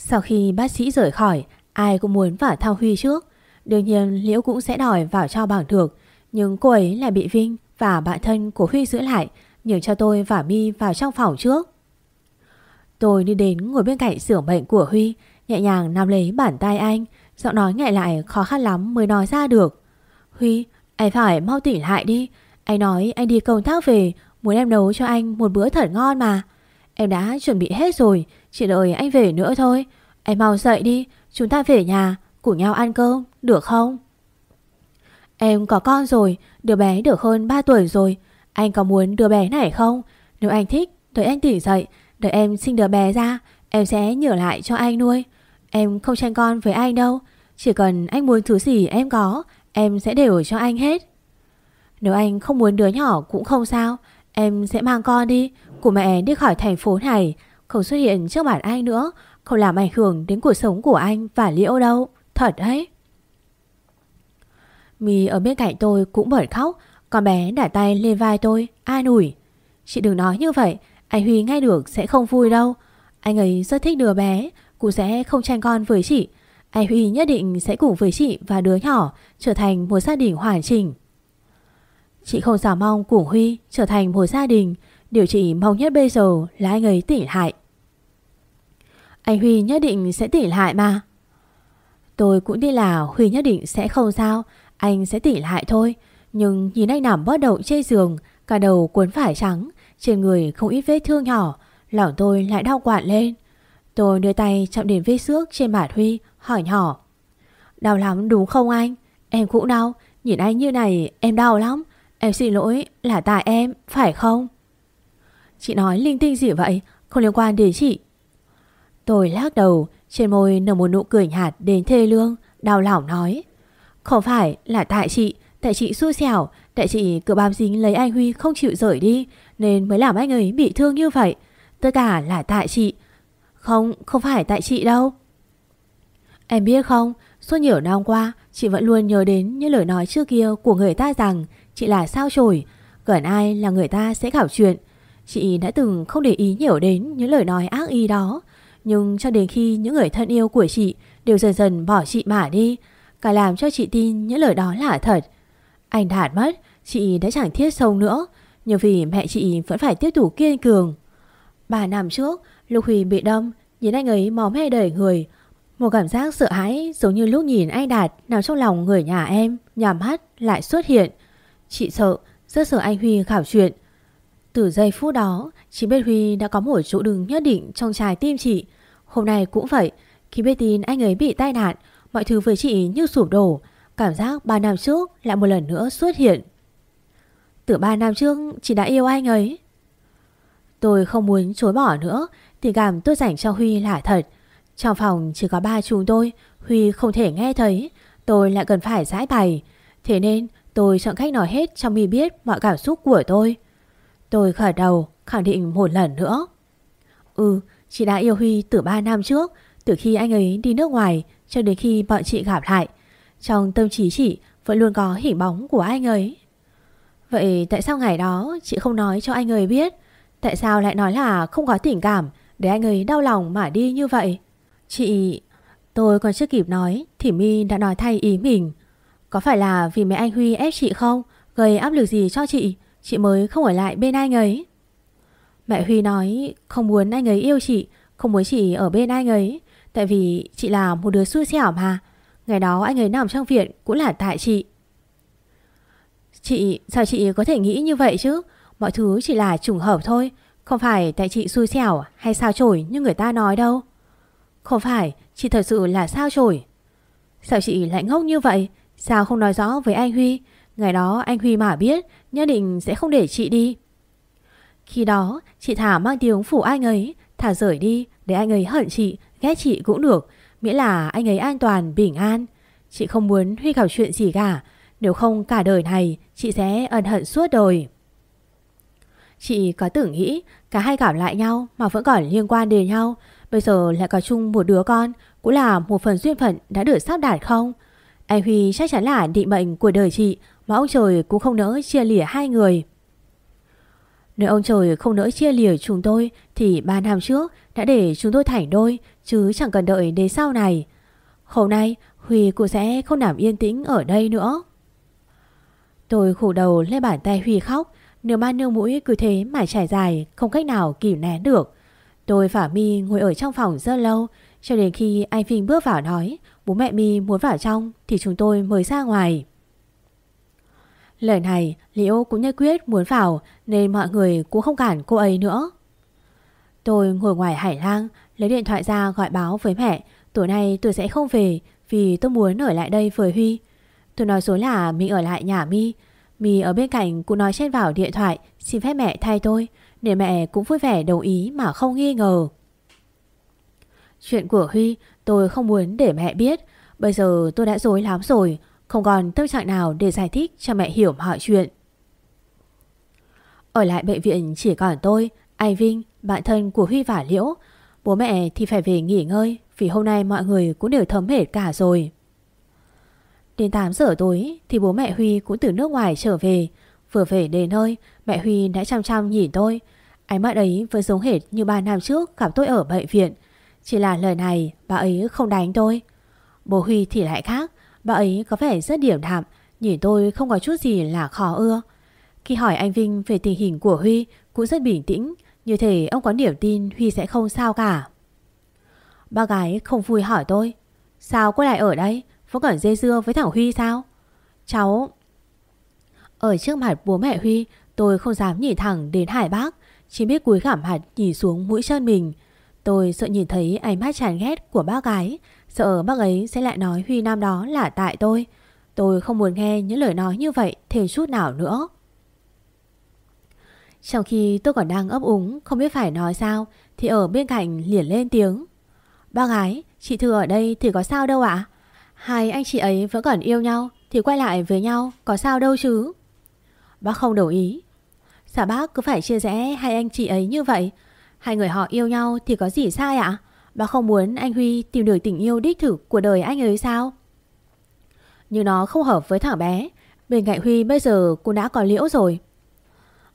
Sau khi bác sĩ rời khỏi, Ai cũng muốn vào thăm Huy trước. Đương nhiên, Liễu cũng sẽ đòi vào cho bằng được. Nhưng cô ấy lại bị Vinh Và bạn thân của Huy giữ lại, Nhường cho tôi và Mi vào trong phòng trước. Tôi đi đến ngồi bên cạnh giường bệnh của Huy, Nhẹ nhàng nắm lấy bàn tay anh, Giọng nói nghe lại khó khăn lắm mới nói ra được. Huy, Anh phải mau tỉnh lại đi. Anh nói anh đi công tác về, Muốn em nấu cho anh một bữa thật ngon mà. Em đã chuẩn bị hết rồi chỉ đợi anh về nữa thôi. Anh mau dậy đi, Chúng ta về nhà, Cùng nhau ăn cơm, Được không? Em có con rồi, Đứa bé được hơn 3 tuổi rồi. Anh có muốn đứa bé này không? Nếu anh thích, Đợi anh tỉnh dậy, Đợi em sinh đứa bé ra, Em sẽ nhờ lại cho anh nuôi. Em không tranh con với anh đâu. Chỉ cần anh muốn thứ gì em có, Em sẽ đều cho anh hết. Nếu anh không muốn đứa nhỏ cũng không sao. Em sẽ mang con đi Của mẹ đi khỏi thành phố này. Không xuất hiện trước mặt anh nữa? Không làm ảnh hưởng đến cuộc sống của anh và Liễu đâu? Thật đấy. Mi ở bên cạnh tôi cũng bật khóc. Con bé đặt tay lên vai tôi, An ủi. Chị đừng nói như vậy, Anh Huy nghe được sẽ không vui đâu. Anh ấy rất thích đứa bé cũng sẽ không tranh con với chị. Anh Huy nhất định sẽ cùng với chị và đứa nhỏ Trở thành một gia đình hoàn chỉnh. Chị không dám mong cùng Huy Trở thành một gia đình. Điều chị mong nhất bây giờ là anh ấy tỉnh lại. Anh Huy nhất định sẽ tỉnh lại mà. Tôi cũng đi là Huy nhất định sẽ không sao. Anh sẽ tỉnh lại thôi. Nhưng nhìn anh nằm bất động trên giường, Cả đầu cuốn phải trắng, Trên người không ít vết thương nhỏ, Lòng tôi lại đau quặn lên. Tôi đưa tay chạm đến vết xước trên mặt Huy, Hỏi nhỏ. Đau lắm đúng không anh? Em cũng đau. Nhìn anh như này, em đau lắm. Em xin lỗi là tại em, phải không? Chị nói linh tinh gì vậy, Không liên quan đến chị. Tôi lắc đầu Trên môi nở một nụ cười nhạt đến thê lương Đau lòng nói. Không phải là tại chị Tại chị xui xẻo Tại chị cứ bám dính lấy anh Huy không chịu rời đi Nên mới làm anh ấy bị thương như vậy. Tất cả là tại chị. Không, không phải tại chị đâu. Em biết không Suốt nhiều năm qua Chị vẫn luôn nhớ đến những lời nói trước kia của người ta rằng Chị là sao chổi Gần ai là người ta sẽ khảo chuyện. Chị đã từng không để ý nhiều đến những lời nói ác ý đó. Nhưng cho đến khi những người thân yêu của chị Đều dần dần bỏ chị mà đi Cả làm cho chị tin những lời đó là thật. Anh Đạt mất Chị đã chẳng thiết sông nữa Nhưng vì mẹ chị vẫn phải tiếp tục kiên cường. Ba năm trước Lục Huy bị đâm Nhìn anh ấy máu me đầy người. Một cảm giác sợ hãi giống như lúc nhìn anh Đạt Nằm trong lòng người nhà em Nhằm mắt lại xuất hiện. Chị sợ, rất sợ anh Huy khảo chuyện. Từ giây phút đó, chị biết Huy đã có một chỗ đứng nhất định trong trái tim chị. Hôm nay cũng vậy, khi biết tin anh ấy bị tai nạn, mọi thứ với chị như sụp đổ. Cảm giác 3 năm trước lại một lần nữa xuất hiện. Từ 3 năm trước, chị đã yêu anh ấy. Tôi không muốn chối bỏ nữa, tình cảm tôi dành cho Huy là thật. Trong phòng chỉ có ba chúng tôi, Huy không thể nghe thấy, tôi lại cần phải giải bày. Thế nên Tôi chọn cách nói hết cho Mi biết mọi cảm xúc của tôi. Tôi khởi đầu khẳng định một lần nữa. Ừ, chị đã yêu Huy từ 3 năm trước, từ khi anh ấy đi nước ngoài cho đến khi bọn chị gặp lại. Trong tâm trí chị vẫn luôn có hình bóng của anh ấy. Vậy tại sao ngày đó chị không nói cho anh ấy biết? Tại sao lại nói là không có tình cảm để anh ấy đau lòng mà đi như vậy? Chị... Tôi còn chưa kịp nói thì Mi đã nói thay ý mình. Có phải là vì mẹ anh Huy ép chị không? Gây áp lực gì cho chị? Chị mới không ở lại bên anh ấy. Mẹ Huy nói không muốn anh ấy yêu chị, không muốn chị ở bên anh ấy. Tại vì chị là một đứa xui xẻo mà. Ngày đó anh ấy nằm trong viện cũng là tại chị. Chị, sao chị có thể nghĩ như vậy chứ? Mọi thứ chỉ là trùng hợp thôi. Không phải tại chị xui xẻo hay sao chổi như người ta nói đâu. Không phải, chị thật sự là sao chổi. Sao chị lại ngốc như vậy? Sao không nói rõ với anh Huy Ngày đó anh Huy mà biết Nhất định sẽ không để chị đi. Khi đó chị thả mang tiếng phủ anh ấy. Thả rời đi để anh ấy hận chị Ghét chị cũng được. Miễn là anh ấy an toàn, bình an. Chị không muốn Huy gặp chuyện gì cả. Nếu không cả đời này Chị sẽ ân hận suốt đời. Chị có tưởng nghĩ Cả hai gặp lại nhau mà vẫn còn liên quan đến nhau. Bây giờ lại có chung một đứa con Cũng là một phần duyên phận đã được sắp đạt không? Anh Huy chắc chắn là định mệnh của đời chị mà ông trời cũng không nỡ chia lìa hai người. Nếu ông trời không nỡ chia lìa chúng tôi, Thì ba năm trước đã để chúng tôi thành đôi, Chứ chẳng cần đợi đến sau này. Hôm nay, Huy cũng sẽ không nằm yên tĩnh ở đây nữa. Tôi khổ đầu lên bàn tay Huy khóc, Nửa mắt nương mũi cứ thế mà trải dài, Không cách nào kìm nén được. Tôi và Mi ngồi ở trong phòng rất lâu, Cho đến khi anh Vinh bước vào nói, Bố mẹ Mi muốn vào trong Thì chúng tôi mới ra ngoài. Lời này Liễu cũng nhất quyết muốn vào, Nên mọi người cũng không cản cô ấy nữa. Tôi ngồi ngoài hải lang, Lấy điện thoại ra gọi báo với mẹ, Tối nay tôi sẽ không về, Vì tôi muốn ở lại đây với Huy. Tôi nói dối là mình ở lại nhà Mi Mi ở bên cạnh cũng nói chen vào điện thoại, Xin phép mẹ thay tôi Để mẹ cũng vui vẻ đồng ý mà không nghi ngờ. Chuyện của Huy tôi không muốn để mẹ biết, Bây giờ tôi đã dối lắm rồi không còn tâm trạng nào để giải thích cho mẹ hiểu mọi chuyện Ở lại bệnh viện chỉ còn tôi Anh Vinh, bạn thân của Huy và Liễu Bố mẹ thì phải về nghỉ ngơi Vì hôm nay mọi người cũng đều thấm mệt cả rồi Đến 8 giờ tối thì bố mẹ Huy cũng từ nước ngoài trở về. Vừa về đến nơi, mẹ Huy đã chăm chăm nhìn tôi. Ánh mắt ấy vẫn giống hệt như 3 năm trước gặp tôi ở bệnh viện. Chỉ là lời này bà ấy không đánh tôi. Bố Huy thì lại khác. Bà ấy có vẻ rất điểm đạm, nhìn tôi không có chút gì là khó ưa. Khi hỏi anh Vinh về tình hình của Huy cũng rất bình tĩnh. Như thể ông có niềm tin Huy sẽ không sao cả. Ba gái không vui hỏi tôi. Sao cô lại ở đây? Vẫn còn dây dưa với thằng Huy sao Cháu Ở trước mặt bố mẹ Huy Tôi không dám nhìn thẳng đến Hải Bác Chỉ biết cúi gảm mặt nhìn xuống mũi chân mình Tôi sợ nhìn thấy ánh mắt chán ghét của bác gái Sợ bác ấy sẽ lại nói Huy nam đó là tại tôi. Tôi không muốn nghe những lời nói như vậy thêm chút nào nữa. Trong khi tôi còn đang ấp úng Không biết phải nói sao Thì ở bên cạnh liền lên tiếng. Bác gái, chị Thừa ở đây thì có sao đâu ạ? Hai anh chị ấy vẫn còn yêu nhau Thì quay lại với nhau có sao đâu chứ? Bác không đồng ý. Sao bác cứ phải chia rẽ hai anh chị ấy như vậy? Hai người họ yêu nhau thì có gì sai ạ? Bà không muốn anh Huy tìm được tình yêu đích thực của đời anh ấy sao? Nhưng nó không hợp với thằng bé. Bên cạnh Huy bây giờ cũng đã có liễu rồi.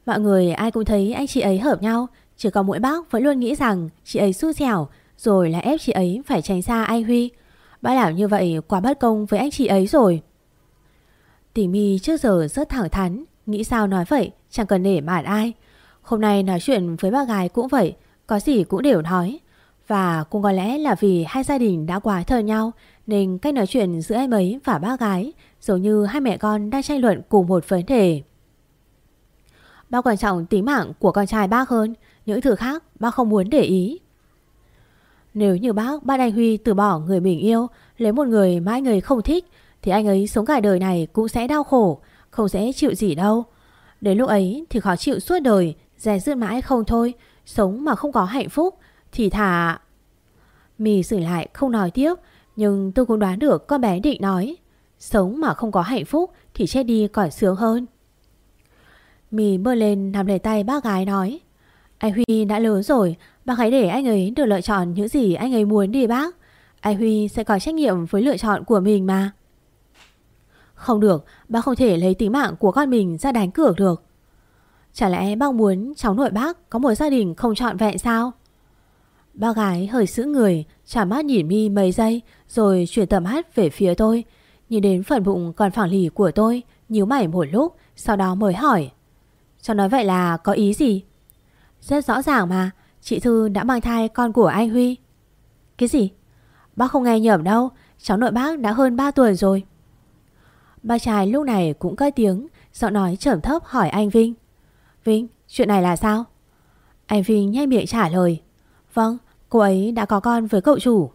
Mọi người ai cũng thấy anh chị ấy hợp nhau. Chỉ có mỗi bác vẫn luôn nghĩ rằng chị ấy xui xẻo, Rồi là ép chị ấy phải tránh xa anh Huy. Bác làm như vậy quá bất công với anh chị ấy rồi. Tỷ mi trước giờ rất thẳng thắn, Nghĩ sao nói vậy, Chẳng cần để mạt ai. Hôm nay nói chuyện với bác gái cũng vậy, Có gì cũng đều nói. Và cũng có lẽ là vì hai gia đình đã quá thờ nhau, Nên cách nói chuyện giữa em ấy và bác gái Giống như hai mẹ con đang tranh luận cùng một vấn đề. Bác quan trọng tính mạng của con trai bác hơn, Những thứ khác bác không muốn để ý. Nếu như bác bắt anh Huy từ bỏ người mình yêu, Lấy một người mà anh ấy không thích, Thì anh ấy sống cả đời này cũng sẽ đau khổ, Không sẽ chịu gì đâu. Đến lúc ấy thì khó chịu suốt đời Dè dứt mãi không thôi, Sống mà không có hạnh phúc thì thả Mì dừng lại không nói tiếp Nhưng tôi cũng đoán được con bé định nói Sống mà không có hạnh phúc Thì chết đi còn sướng hơn Mì bơ lên nằm lấy tay bác gái nói Anh Huy đã lớn rồi Bác hãy để anh ấy được lựa chọn những gì anh ấy muốn đi bác. Anh Huy sẽ có trách nhiệm với lựa chọn của mình mà. Không được, bác không thể lấy tính mạng của con mình ra đánh cược được. Chả lẽ bác muốn cháu nội bác có một gia đình không trọn vẹn sao? Ba gái hơi sững người, chả mắt nhìn mi mấy giây rồi chuyển tầm hát về phía tôi. Nhìn đến phần bụng còn phẳng lì của tôi, nhíu mày một lúc, sau đó mới hỏi. Cháu nói vậy là có ý gì? Rất rõ ràng mà, Chị Thư đã mang thai con của anh Huy Cái gì? Bác không nghe nhầm đâu Cháu nội bác đã hơn 3 tuổi rồi Ba trai lúc này cũng cất tiếng Giọng nói trầm thấp hỏi anh Vinh Vinh, chuyện này là sao? Anh Vinh nhanh miệng trả lời Vâng, cô ấy đã có con với cậu chủ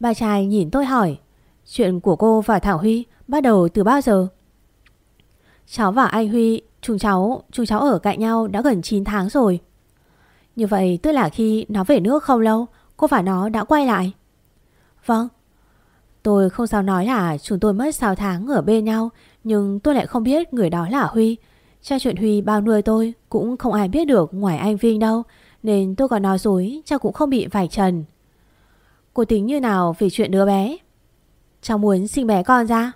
bà trai nhìn tôi hỏi Chuyện của cô và Thảo Huy bắt đầu từ bao giờ? Cháu và anh Huy Chúng cháu, chúng cháu ở cạnh nhau đã gần 9 tháng rồi. Như vậy tức là khi nó về nước không lâu, cô phải nó đã quay lại. Vâng. Tôi không sao nói là chúng tôi mất 6 tháng ở bên nhau, nhưng tôi lại không biết người đó là Huy. Cha chuyện Huy bao nuôi tôi cũng không ai biết được ngoài anh Vinh đâu, nên tôi còn nói dối chắc cũng không bị vải trần. Cô tính như nào về chuyện đứa bé? Cháu muốn sinh bé con ra.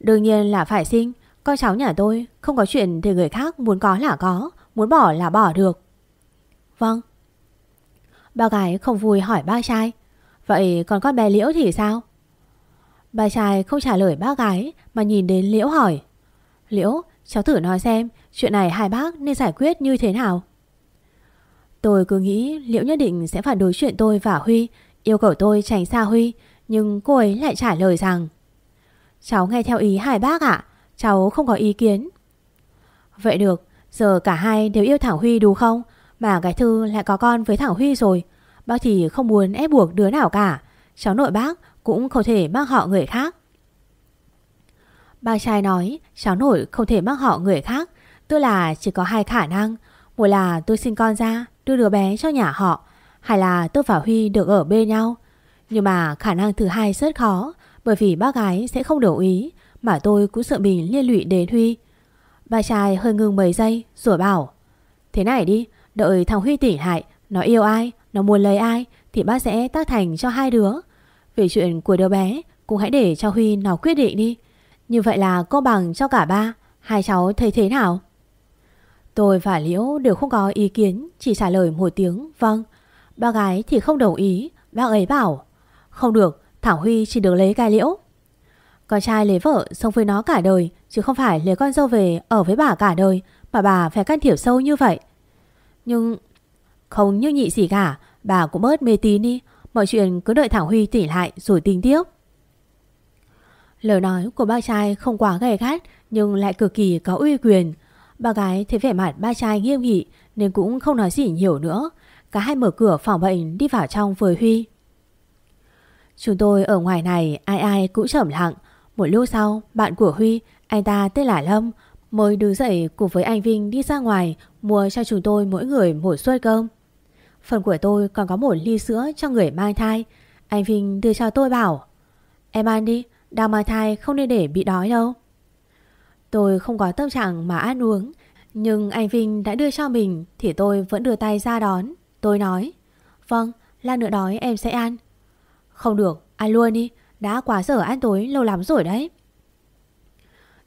Đương nhiên là phải sinh, con cháu nhà tôi không có chuyện thì người khác muốn có là có, muốn bỏ là bỏ được. Vâng. Ba gái không vui hỏi ba trai. Vậy còn con bé Liễu thì sao? Ba trai không trả lời bác gái mà nhìn đến Liễu hỏi. Liễu, cháu thử nói xem chuyện này hai bác nên giải quyết như thế nào? Tôi cứ nghĩ Liễu nhất định sẽ phản đối chuyện tôi và Huy, yêu cầu tôi tránh xa Huy, nhưng cô ấy lại trả lời rằng Cháu nghe theo ý hai bác ạ, cháu không có ý kiến. Vậy được, giờ cả hai đều yêu Thảo Huy đúng không? Mà gái Thư lại có con với Thảo Huy rồi. Bác thì không muốn ép buộc đứa nào cả. Cháu nội bác cũng không thể mang họ người khác. Ba trai nói cháu nội không thể mang họ người khác. Tức là chỉ có hai khả năng. Một là tôi sinh con ra đưa đứa bé cho nhà họ. Hay là tôi và Huy được ở bên nhau. Nhưng mà khả năng thứ hai rất khó. Bởi vì bác gái sẽ không đồng ý. Mà tôi cũng sợ mình liên lụy đến Huy. Ba trai hơi ngừng mấy giây rồi bảo Thế này đi, đợi thằng Huy tỉnh hại, Nó yêu ai, nó muốn lấy ai Thì bác sẽ tác thành cho hai đứa Về chuyện của đứa bé Cũng hãy để cho Huy nó quyết định đi Như vậy là công bằng cho cả ba Hai cháu thấy thế nào Tôi và Liễu đều không có ý kiến Chỉ trả lời một tiếng vâng. Ba gái thì không đồng ý. Bác ấy bảo Không được, Thảo Huy chỉ được lấy cái Liễu. Con trai lấy vợ sống với nó cả đời Chứ không phải lấy con dâu về ở với bà cả đời Mà bà phải can thiệp sâu như vậy. Nhưng Không như nhị gì cả Bà cũng bớt mê tín đi. Mọi chuyện cứ đợi Thảo Huy tỉ lại rồi tính tiếp. Lời nói của ba trai không quá gay gắt Nhưng lại cực kỳ có uy quyền bà gái thấy vẻ mặt ba trai nghiêm nghị Nên cũng không nói gì nhiều nữa. Cả hai mở cửa phòng bệnh đi vào trong với Huy. Chúng tôi ở ngoài này, ai ai cũng trầm lặng. Một lúc sau, bạn của Huy, Anh ta tên là Lâm, Mới đứng dậy cùng với anh Vinh đi ra ngoài Mua cho chúng tôi mỗi người một suất cơm. Phần của tôi còn có một ly sữa cho người mang thai. Anh Vinh đưa cho tôi bảo, Em ăn đi Đang mang thai không nên để bị đói đâu. Tôi không có tâm trạng mà ăn uống. Nhưng anh Vinh đã đưa cho mình Thì tôi vẫn đưa tay ra đón. Tôi nói Vâng, lát nữa đói em sẽ ăn. Không được, ăn luôn đi Đã quá giờ ăn tối lâu lắm rồi đấy.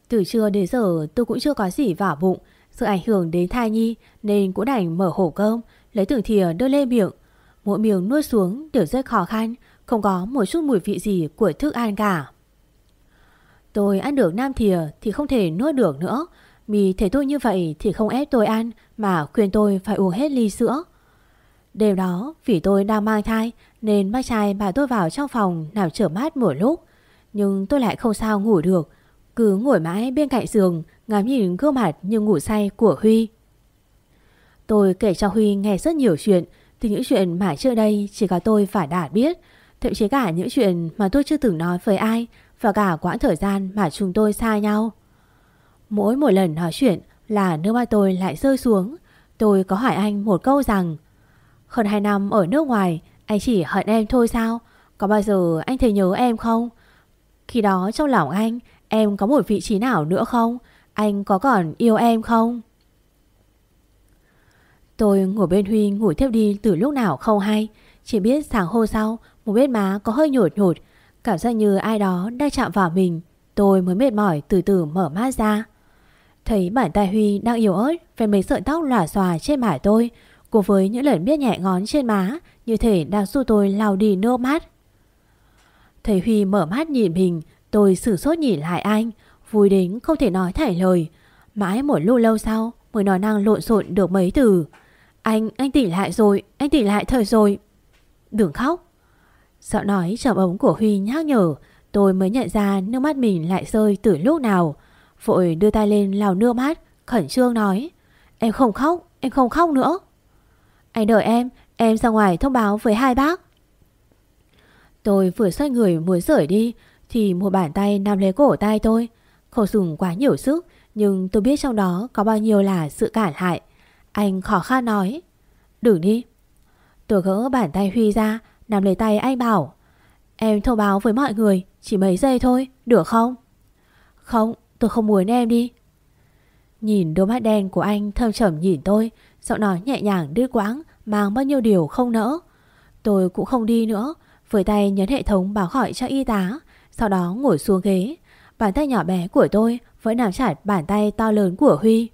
Từ trưa đến giờ tôi cũng chưa có gì vào bụng. Sự ảnh hưởng đến thai nhi Nên cũng đành mở hổ cơm Lấy từng thìa đưa lên miệng. Mỗi miệng nuốt xuống đều rất khó khăn Không có một chút mùi vị gì của thức ăn cả. Tôi ăn được nam thìa thì không thể nuốt được nữa. Mì thấy tôi như vậy thì không ép tôi ăn, Mà khuyên tôi phải uống hết ly sữa. Đêm đó, vì tôi đang mang thai, Nên bác trai bà tôi vào trong phòng nằm trở mát một lúc. Nhưng tôi lại không sao ngủ được, Cứ ngồi mãi bên cạnh giường, Ngắm nhìn gương mặt như ngủ say của Huy. Tôi kể cho Huy nghe rất nhiều chuyện Từ những chuyện mà trước đây chỉ có tôi và Đạt biết, Thậm chí cả những chuyện mà tôi chưa từng nói với ai và cả quãng thời gian mà chúng tôi xa nhau. Mỗi một lần nói chuyện là nước mắt tôi lại rơi xuống. Tôi có hỏi anh một câu rằng, Hơn 2 năm ở nước ngoài, Anh chỉ hận em thôi sao? Có bao giờ anh thấy nhớ em không? Khi đó trong lòng anh, Em có một vị trí nào nữa không? Anh có còn yêu em không? Tôi ngồi bên Huy ngủ tiếp đi từ lúc nào không hay. Chỉ biết sáng hôm sau, Một bên má có hơi nhột nhột Cảm giác như ai đó đang chạm vào mình Tôi mới mệt mỏi từ từ mở mắt ra Thấy bàn tay Huy đang yếu ớt Về mấy sợi tóc lòa xòa trên mải tôi Cùng với những lần biết nhẹ ngón trên má Như thể đang giúp tôi lau đi nước mắt Thấy Huy mở mắt nhìn mình Tôi sử sốt nhìn lại anh Vui đến không thể nói thành lời Mãi một lúc lâu sau Mới nói năng lộn xộn được mấy từ anh, anh tỉnh lại rồi, anh tỉnh lại thời rồi. Đừng khóc. Sợ nói trầm ống của Huy nhắc nhở, tôi mới nhận ra nước mắt mình lại rơi từ lúc nào. Vội đưa tay lên lau nước mắt, khẩn trương nói. Em không khóc, em không khóc nữa. Anh đợi em, em ra ngoài thông báo với hai bác. Tôi vừa xoay người muốn rời đi, thì một bàn tay nắm lấy cổ tay tôi. Không dùng quá nhiều sức, Nhưng tôi biết trong đó có bao nhiêu là sự cản hại. Anh khó khăn nói. Đừng đi. Tôi gỡ bàn tay Huy ra, nắm lấy tay anh bảo. Em thông báo với mọi người, chỉ mấy giây thôi, được không? Không, tôi không muốn em đi. Nhìn đôi mắt đen của anh thâm trầm nhìn tôi, giọng nói nhẹ nhàng đứt quãng, mang bao nhiêu điều không nỡ. Tôi cũng không đi nữa, với tay nhấn hệ thống báo gọi cho y tá, sau đó ngồi xuống ghế. Bàn tay nhỏ bé của tôi vẫn nắm chặt bàn tay to lớn của Huy.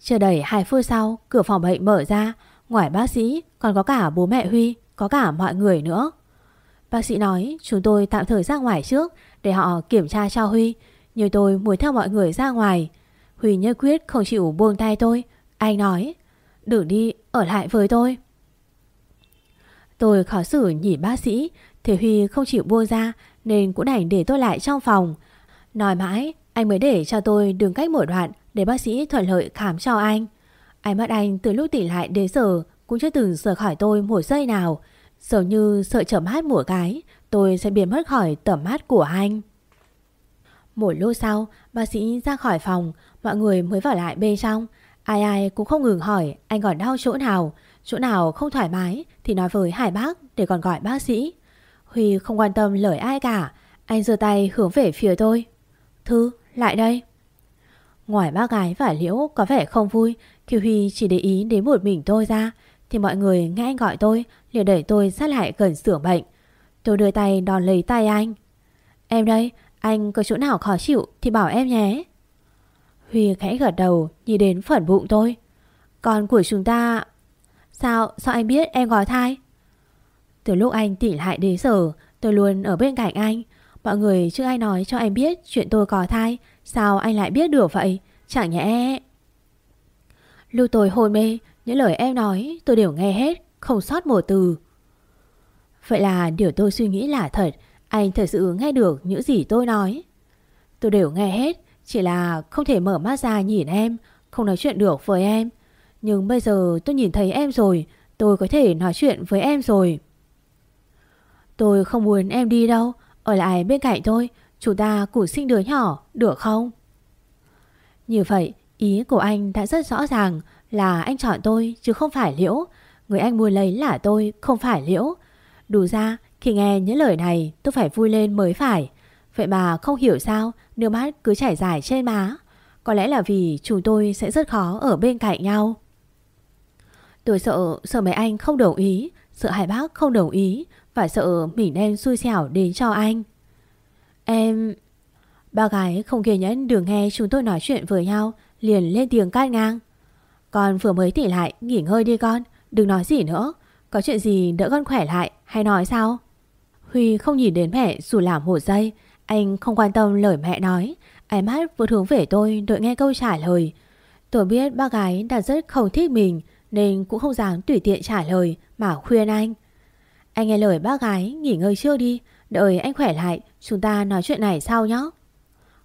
Chưa đầy 2 phút sau, cửa phòng bệnh mở ra, ngoài bác sĩ còn có cả bố mẹ Huy, có cả mọi người nữa. Bác sĩ nói chúng tôi tạm thời ra ngoài trước để họ kiểm tra cho Huy, nhưng tôi muốn theo mọi người ra ngoài. Huy nhất quyết không chịu buông tay tôi. Anh nói, đừng đi, ở lại với tôi. Tôi khó xử nhìn bác sĩ, thì Huy không chịu buông ra nên cũng đành để tôi lại trong phòng. Nói mãi, anh mới để cho tôi đường cách một đoạn để bác sĩ thuận lợi khám cho anh. Ánh mắt anh từ lúc tỉnh lại đến giờ cũng chưa từng rời khỏi tôi một giây nào. Giống như sợ chấm hát mùa cái, tôi sẽ biến mất khỏi tầm mắt của anh. Một lúc sau, bác sĩ ra khỏi phòng, mọi người mới vào lại bên trong. Ai ai cũng không ngừng hỏi anh còn đau chỗ nào, chỗ nào không thoải mái thì nói với hải bác để còn gọi bác sĩ. Huy không quan tâm lời ai cả, anh giơ tay hướng về phía tôi. Thư, lại đây. Ngoài bác gái và Liễu có vẻ không vui khi Huy chỉ để ý đến một mình tôi ra thì mọi người nghe anh gọi tôi liền đẩy tôi sát lại gần xưởng bệnh. Tôi đưa tay đòn lấy tay anh. Em đây, anh có chỗ nào khó chịu thì bảo em nhé. Huy khẽ gật đầu nhìn đến phần bụng tôi. Con của chúng ta... Sao, sao anh biết em gói thai? Từ lúc anh tỉnh lại đến giờ tôi luôn ở bên cạnh anh. Mọi người chưa ai nói cho em biết chuyện tôi có thai. Sao anh lại biết được vậy? Chẳng nhẽ... lưu tôi hôn mê, những lời em nói tôi đều nghe hết, không sót một từ. Vậy là điều tôi suy nghĩ là thật, anh thật sự nghe được những gì tôi nói. Tôi đều nghe hết, chỉ là không thể mở mắt ra nhìn em, không nói chuyện được với em. Nhưng bây giờ tôi nhìn thấy em rồi, tôi có thể nói chuyện với em rồi. Tôi không muốn em đi đâu, ở lại bên cạnh tôi, chúng ta cùng sinh đứa nhỏ, được không? Như vậy, ý của anh đã rất rõ ràng là anh chọn tôi chứ không phải Liễu. Người anh muốn lấy là tôi, không phải Liễu. Đủ ra, khi nghe những lời này tôi phải vui lên mới phải. Vậy mà không hiểu sao nước mắt cứ chảy dài trên má. Có lẽ là vì chúng tôi sẽ rất khó ở bên cạnh nhau. Tôi sợ, sợ mấy anh không đồng ý, sợ hai bác không đồng ý và sợ mình đem xui xẻo đến cho anh. Em... Ba gái không kiên nhẫn đường nghe chúng tôi nói chuyện với nhau liền lên tiếng cát ngang. Con vừa mới tỉ lại, nghỉ ngơi đi con, đừng nói gì nữa. Có chuyện gì đỡ con khỏe lại hay nói sao? Huy không nhìn đến mẹ dù làm một giây, anh không quan tâm lời mẹ nói. Ánh mắt vừa hướng về tôi đợi nghe câu trả lời. Tôi biết ba gái đã rất không thích mình nên cũng không dám tùy tiện trả lời mà khuyên anh. Anh nghe lời bác gái nghỉ ngơi trước đi Đợi anh khỏe lại, Chúng ta nói chuyện này sau nhé.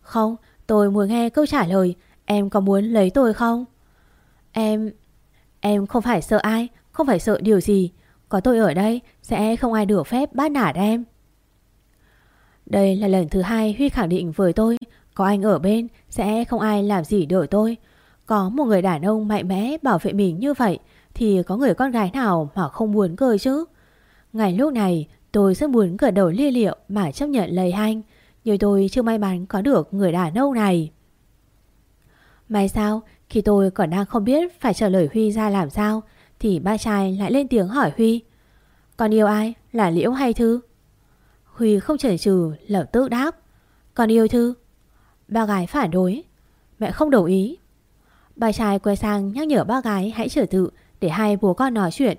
Không, tôi muốn nghe câu trả lời. Em có muốn lấy tôi không? Em Em không phải sợ ai, Không phải sợ điều gì. Có tôi ở đây, Sẽ không ai được phép bắt nạt em. Đây là lần thứ hai Huy khẳng định với tôi, Có anh ở bên, Sẽ không ai làm gì đợi tôi. Có một người đàn ông mạnh mẽ bảo vệ mình như vậy, Thì có người con gái nào mà không muốn cười chứ? Ngày lúc này tôi rất muốn gật đầu lia liệu mà chấp nhận lời anh, Nhưng tôi chưa may mắn có được người đàn ông này May sao, khi tôi còn đang không biết phải trả lời Huy ra làm sao, Thì ba trai lại lên tiếng hỏi Huy, Con yêu ai? Là Liễu hay Thư? Huy không chần chừ, lập tức đáp, Con yêu Thư Ba gái phản đối, Mẹ không đồng ý Ba trai quay sang nhắc nhở ba gái hãy trở tự Để hai bố con nói chuyện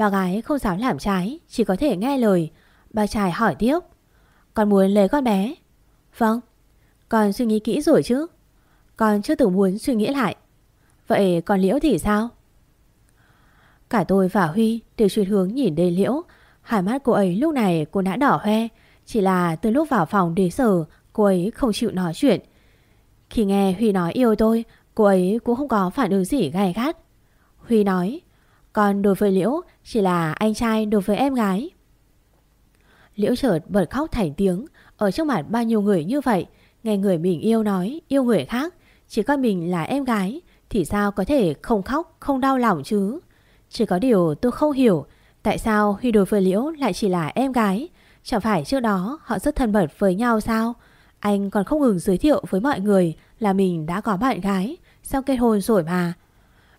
Bà gái không dám làm trái, Chỉ có thể nghe lời. Bà trai hỏi tiếp. Con muốn lấy con bé. Vâng. Con suy nghĩ kỹ rồi chứ. Con chưa từng muốn suy nghĩ lại. Vậy còn Liễu thì sao? Cả tôi và Huy đều chuyển hướng nhìn đến Liễu. Hai mắt cô ấy lúc này cô đã đỏ hoe. Chỉ là từ lúc vào phòng đến giờ, Cô ấy không chịu nói chuyện. Khi nghe Huy nói yêu tôi, Cô ấy cũng không có phản ứng gì gai gắt. Huy nói còn đối với Liễu, chỉ là anh trai đối với em gái. Liễu chợt bật khóc thành tiếng. Ở trước mặt bao nhiêu người như vậy, Nghe người mình yêu nói, yêu người khác, Chỉ coi mình là em gái, Thì sao có thể không khóc, không đau lòng chứ? Chỉ có điều tôi không hiểu, Tại sao Huy đối với Liễu lại chỉ là em gái? Chẳng phải trước đó họ rất thân mật với nhau sao? Anh còn không ngừng giới thiệu với mọi người Là mình đã có bạn gái Sao kết hôn rồi mà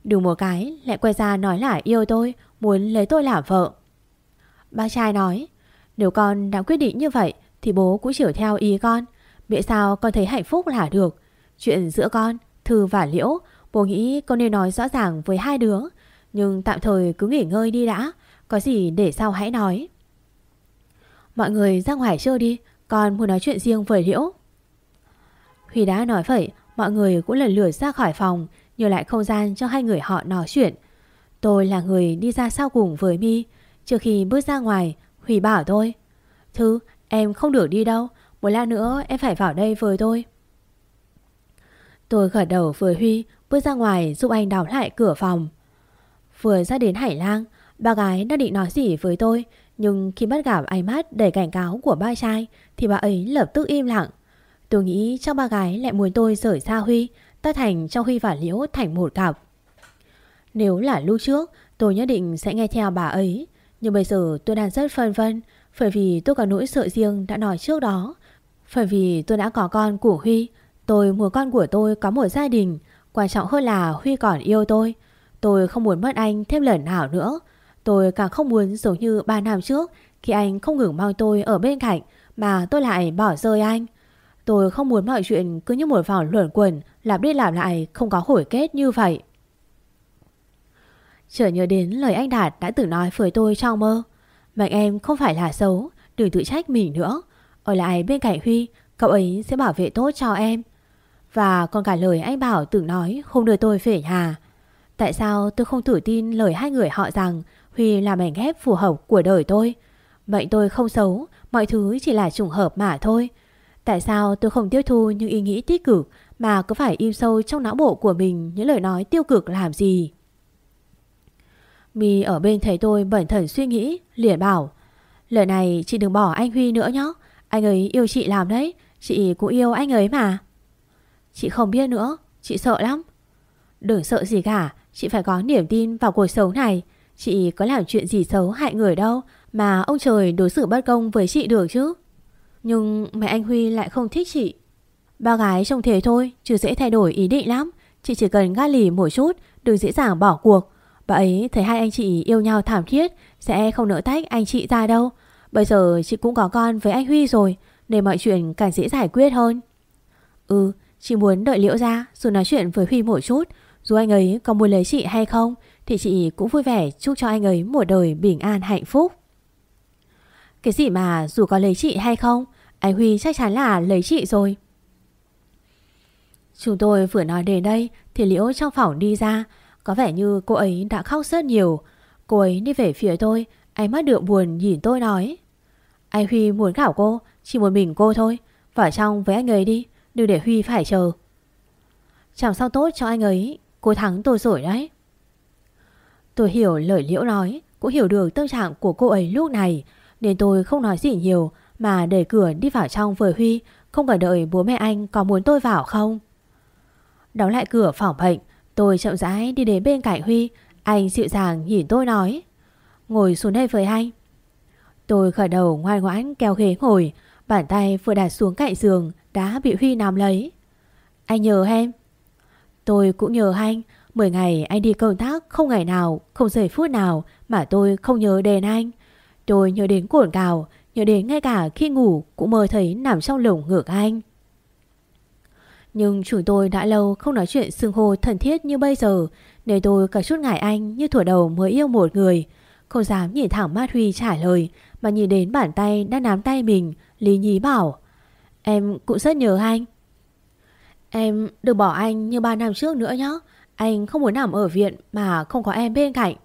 đừng một cái lại quay ra nói là yêu tôi Muốn lấy tôi làm vợ. Bác trai nói Nếu con đã quyết định như vậy Thì bố cũng chịu theo ý con. Miễn sao con thấy hạnh phúc là được. Chuyện giữa con, Thư và Liễu Bố nghĩ con nên nói rõ ràng với hai đứa. Nhưng tạm thời cứ nghỉ ngơi đi đã Có gì để sau hãy nói. Mọi người ra ngoài chơi đi Con muốn nói chuyện riêng với Liễu. Huy đã nói vậy Mọi người cũng lần lượt ra khỏi phòng Nhờ lại không gian cho hai người họ nói chuyện. Tôi là người đi ra sau cùng với mi. Trước khi bước ra ngoài, Huy bảo tôi, thứ, em không được đi đâu. Một lát nữa em phải vào đây với tôi. Tôi gật đầu với Huy, Bước ra ngoài giúp anh đóng lại cửa phòng. Vừa ra đến Hải Lang Bà gái đã định nói gì với tôi, Nhưng khi bắt gặp ánh mắt đầy cảnh cáo của ba trai, Thì bà ấy lập tức im lặng. Tôi nghĩ trong ba gái lại muốn tôi rời xa Huy Ta thành cho Huy và Liễu thành một cặp Nếu là lúc trước, Tôi nhất định sẽ nghe theo bà ấy. Nhưng bây giờ tôi đang rất phân vân, Bởi vì tôi có nỗi sợ riêng đã nói trước đó. Bởi vì tôi đã có con của Huy, Tôi muốn con của tôi có một gia đình. Quan trọng hơn là Huy còn yêu tôi. Tôi không muốn mất anh thêm lần nào nữa. Tôi càng không muốn giống như 3 năm trước, Khi anh không ngừng mang tôi ở bên cạnh Mà tôi lại bỏ rơi anh. Tôi không muốn mọi chuyện cứ như một vòng luẩn quẩn, Lặp đi làm lại, không có hồi kết như vậy. Trở nhớ đến lời anh Đạt đã từng nói với tôi trong mơ. Mạnh em không phải là xấu, Đừng tự trách mình nữa. Ở lại bên cạnh Huy, Cậu ấy sẽ bảo vệ tốt cho em. Và còn cả lời anh Bảo từng nói Không đưa tôi về nhà. Tại sao tôi không thử tin lời hai người họ rằng Huy là mảnh ghép phù hợp của đời tôi? Mệnh tôi không xấu, Mọi thứ chỉ là trùng hợp mà thôi. Tại sao tôi không tiếp thu những ý nghĩ tích cực Mà cứ phải im sâu trong não bộ của mình Những lời nói tiêu cực làm gì? Mi ở bên thấy tôi bẩn thần suy nghĩ, Liền bảo, Lời này chị đừng bỏ anh Huy nữa nhé, Anh ấy yêu chị làm đấy, Chị cũng yêu anh ấy mà. Chị không biết nữa, Chị sợ lắm. Đừng sợ gì cả, Chị phải có niềm tin vào cuộc sống này, Chị có làm chuyện gì xấu hại người đâu Mà ông trời đối xử bất công với chị được chứ. Nhưng mẹ anh Huy lại không thích chị. Ba gái trông thế thôi Chứ dễ thay đổi ý định lắm. Chị chỉ cần ga lì một chút, Đừng dễ dàng bỏ cuộc. Bà ấy thấy hai anh chị yêu nhau thảm thiết, Sẽ không nỡ tách anh chị ra đâu. Bây giờ chị cũng có con với anh Huy rồi, Nên mọi chuyện càng dễ giải quyết hơn. Ừ Chị muốn đợi Liễu ra, rồi nói chuyện với Huy một chút. Dù anh ấy có muốn lấy chị hay không, Thì chị cũng vui vẻ chúc cho anh ấy một đời bình an hạnh phúc. Cái gì mà dù có lấy chị hay không, Anh Huy chắc chắn là lấy chị rồi. Chúng tôi vừa nói đến đây Thì Liễu trong phòng đi ra. Có vẻ như cô ấy đã khóc rất nhiều. Cô ấy đi về phía tôi, Ánh mắt đượm buồn nhìn tôi nói. Anh Huy muốn gặp cô, Chỉ một mình cô thôi. Vào trong với anh ấy đi, Đừng để Huy phải chờ. Chẳng sao tốt cho anh ấy Cô thắng tôi rồi đấy. Tôi hiểu lời Liễu nói, Cũng hiểu được tâm trạng của cô ấy lúc này. Nên tôi không nói gì nhiều Mà để cửa đi vào trong với Huy Không cần đợi bố mẹ anh có muốn tôi vào không? Đóng lại cửa phòng bệnh Tôi chậm rãi đi đến bên cạnh Huy. Anh dịu dàng nhìn tôi nói Ngồi xuống đây với anh. Tôi khởi đầu ngoan ngoãn kéo ghế ngồi Bàn tay vừa đặt xuống cạnh giường Đã bị Huy nắm lấy. Anh nhớ em. Tôi cũng nhớ anh 10 ngày anh đi công tác Không ngày nào, không giây phút nào Mà tôi không nhớ đến anh. Tôi nhớ đến cuộn cào Nhớ đến ngay cả khi ngủ cũng mơ thấy nằm trong lồng ngược anh. Nhưng chúng tôi đã lâu không nói chuyện xưng hô thân thiết như bây giờ, Nên tôi cả chút ngại anh như thủa đầu mới yêu một người. Không dám nhìn thẳng Mát Huy trả lời, Mà nhìn đến bàn tay đang nắm tay mình, Lý Nhí bảo, Em cũng rất nhớ anh. Em đừng bỏ anh như 3 năm trước nữa nhé Anh không muốn nằm ở viện mà không có em bên cạnh.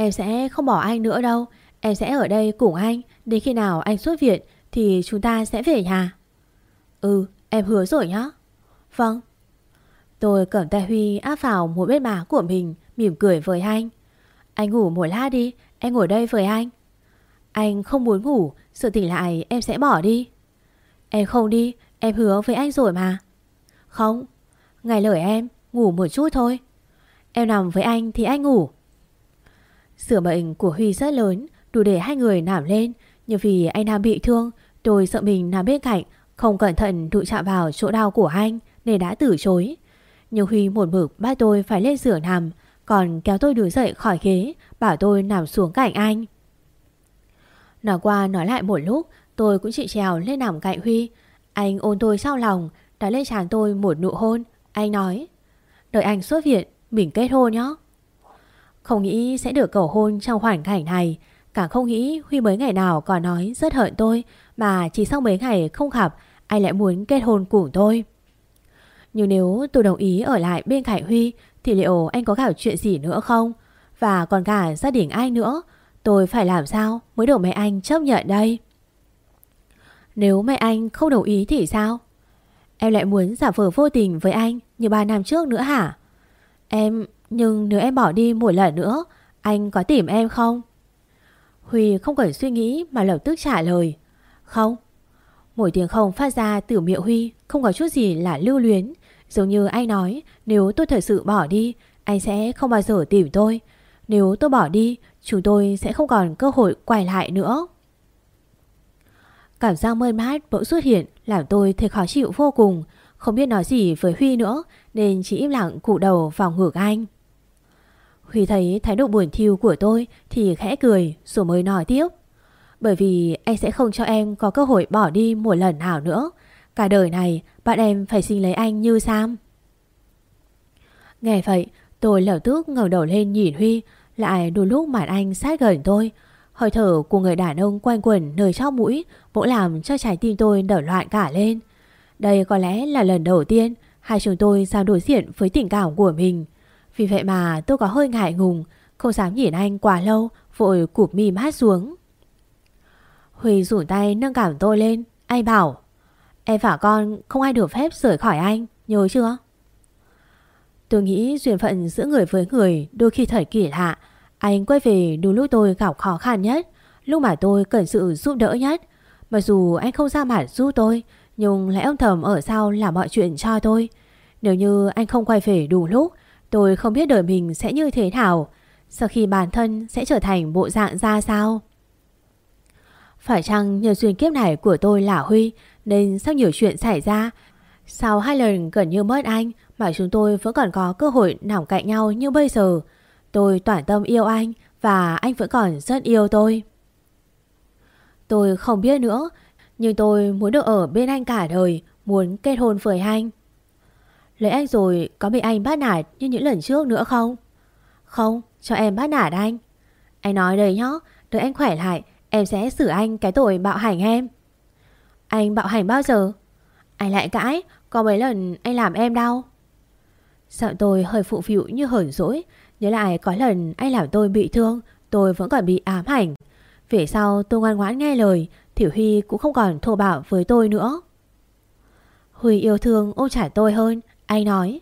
Em sẽ không bỏ anh nữa đâu. Em sẽ ở đây cùng anh. Đến khi nào anh xuất viện Thì chúng ta sẽ về nhà. Ừ em hứa rồi nhá. Vâng. Tôi cầm tay Huy áp vào một bên má của mình, Mỉm cười với anh. Anh ngủ một lát đi, Em ngồi đây với anh. Anh không muốn ngủ, Sự tỉnh lại em sẽ bỏ đi. Em không đi, Em hứa với anh rồi mà. Không Ngày lời em, Ngủ một chút thôi. Em nằm với anh thì anh ngủ. Sửa bệnh của Huy rất lớn, Đủ để hai người nằm lên. Nhưng vì anh Nam bị thương, Tôi sợ mình nằm bên cạnh, Không cẩn thận đụng chạm vào chỗ đau của anh, Nên đã từ chối. Nhưng Huy một mực bắt tôi phải lên giường nằm, Còn kéo tôi đứng dậy khỏi ghế, Bảo tôi nằm xuống cạnh anh. Nói qua nói lại một lúc, Tôi cũng chịu trèo lên nằm cạnh Huy. Anh ôn tôi sau lòng Đã lên tràn tôi một nụ hôn. Anh nói, Đợi anh xuất viện, Mình kết hôn nhé không nghĩ sẽ được cầu hôn trong hoàn cảnh này. Càng không nghĩ Huy mới ngày nào còn nói rất hận tôi, Mà chỉ sau mấy ngày không gặp, Anh lại muốn kết hôn cùng tôi. Nhưng nếu tôi đồng ý ở lại bên cạnh Huy, Thì liệu anh có gặp chuyện gì nữa không? Và còn cả gia đình anh nữa, Tôi phải làm sao mới được mẹ anh chấp nhận đây? Nếu mẹ anh không đồng ý thì sao? Em lại muốn giả vờ vô tình với anh Như ba năm trước nữa hả? Em nhưng nếu em bỏ đi một lần nữa, Anh có tìm em không? Huy không cần suy nghĩ mà lập tức trả lời. Không. Mỗi tiếng không phát ra từ miệng Huy, Không có chút gì là lưu luyến. Giống như anh nói, Nếu tôi thật sự bỏ đi, Anh sẽ không bao giờ tìm tôi. Nếu tôi bỏ đi, Chúng tôi sẽ không còn cơ hội quay lại nữa. Cảm giác mơn mát bỗng xuất hiện Làm tôi thấy khó chịu vô cùng. Không biết nói gì với Huy nữa, Nên chỉ im lặng cụ đầu vào ngược anh. Huy thấy thái độ buồn thiêu của tôi Thì khẽ cười, rồi mới nói tiếp. Bởi vì anh sẽ không cho em có cơ hội bỏ đi một lần nào nữa. Cả đời này, bạn em phải xin lấy anh như Sam. Nghe vậy, tôi lập tức ngẩng đầu lên nhìn Huy, lại đôi lúc mặt anh sát gần tôi. Hơi thở của người đàn ông quanh quẩn nơi trong mũi Bỗng làm cho trái tim tôi đỡ loạn cả lên. Đây có lẽ là lần đầu tiên Hai chúng tôi giao đối diện với tình cảm của mình. Vì vậy mà tôi có hơi ngại ngùng, Không dám nhìn anh quá lâu, Vội cụp mì mát xuống. Huy rủ tay nâng cảm tôi lên, Anh bảo, Em và con không ai được phép rời khỏi anh, Nhớ chưa? Tôi nghĩ duyên phận giữa người với người Đôi khi thật kỳ lạ, anh quay về đúng lúc tôi gặp khó khăn nhất, Lúc mà tôi cần sự giúp đỡ nhất. Mặc dù anh không ra mặt giúp tôi, Nhưng lại âm thầm ở sau làm mọi chuyện cho tôi. Nếu như anh không quay về đủ lúc Tôi không biết đời mình sẽ như thế nào Sau khi bản thân sẽ trở thành bộ dạng ra sao Phải chăng nhờ duyên kiếp này của tôi là Huy Nên sau nhiều chuyện xảy ra Sau hai lần gần như mất anh Mà chúng tôi vẫn còn có cơ hội nằm cạnh nhau như bây giờ Tôi toàn tâm yêu anh và anh vẫn còn rất yêu tôi. Tôi không biết nữa, nhưng tôi muốn được ở bên anh cả đời, muốn kết hôn với anh. Lấy anh rồi có bị anh bắt nạt như những lần trước nữa không? Không, cho em bắt nạt anh. Anh nói đây nhá, đợi anh khỏe lại, em sẽ xử anh cái tội bạo hành em. Anh bạo hành bao giờ? Anh lại cãi, có mấy lần anh làm em đau. Sợ tôi hơi phụ phịu như hờn dỗi Nhớ lại có lần anh làm tôi bị thương Tôi vẫn còn bị ám ảnh Về sau tôi ngoan ngoãn nghe lời Thiểu Huy cũng không còn thô bạo với tôi nữa Huy yêu thương ôm trả tôi hơn anh nói.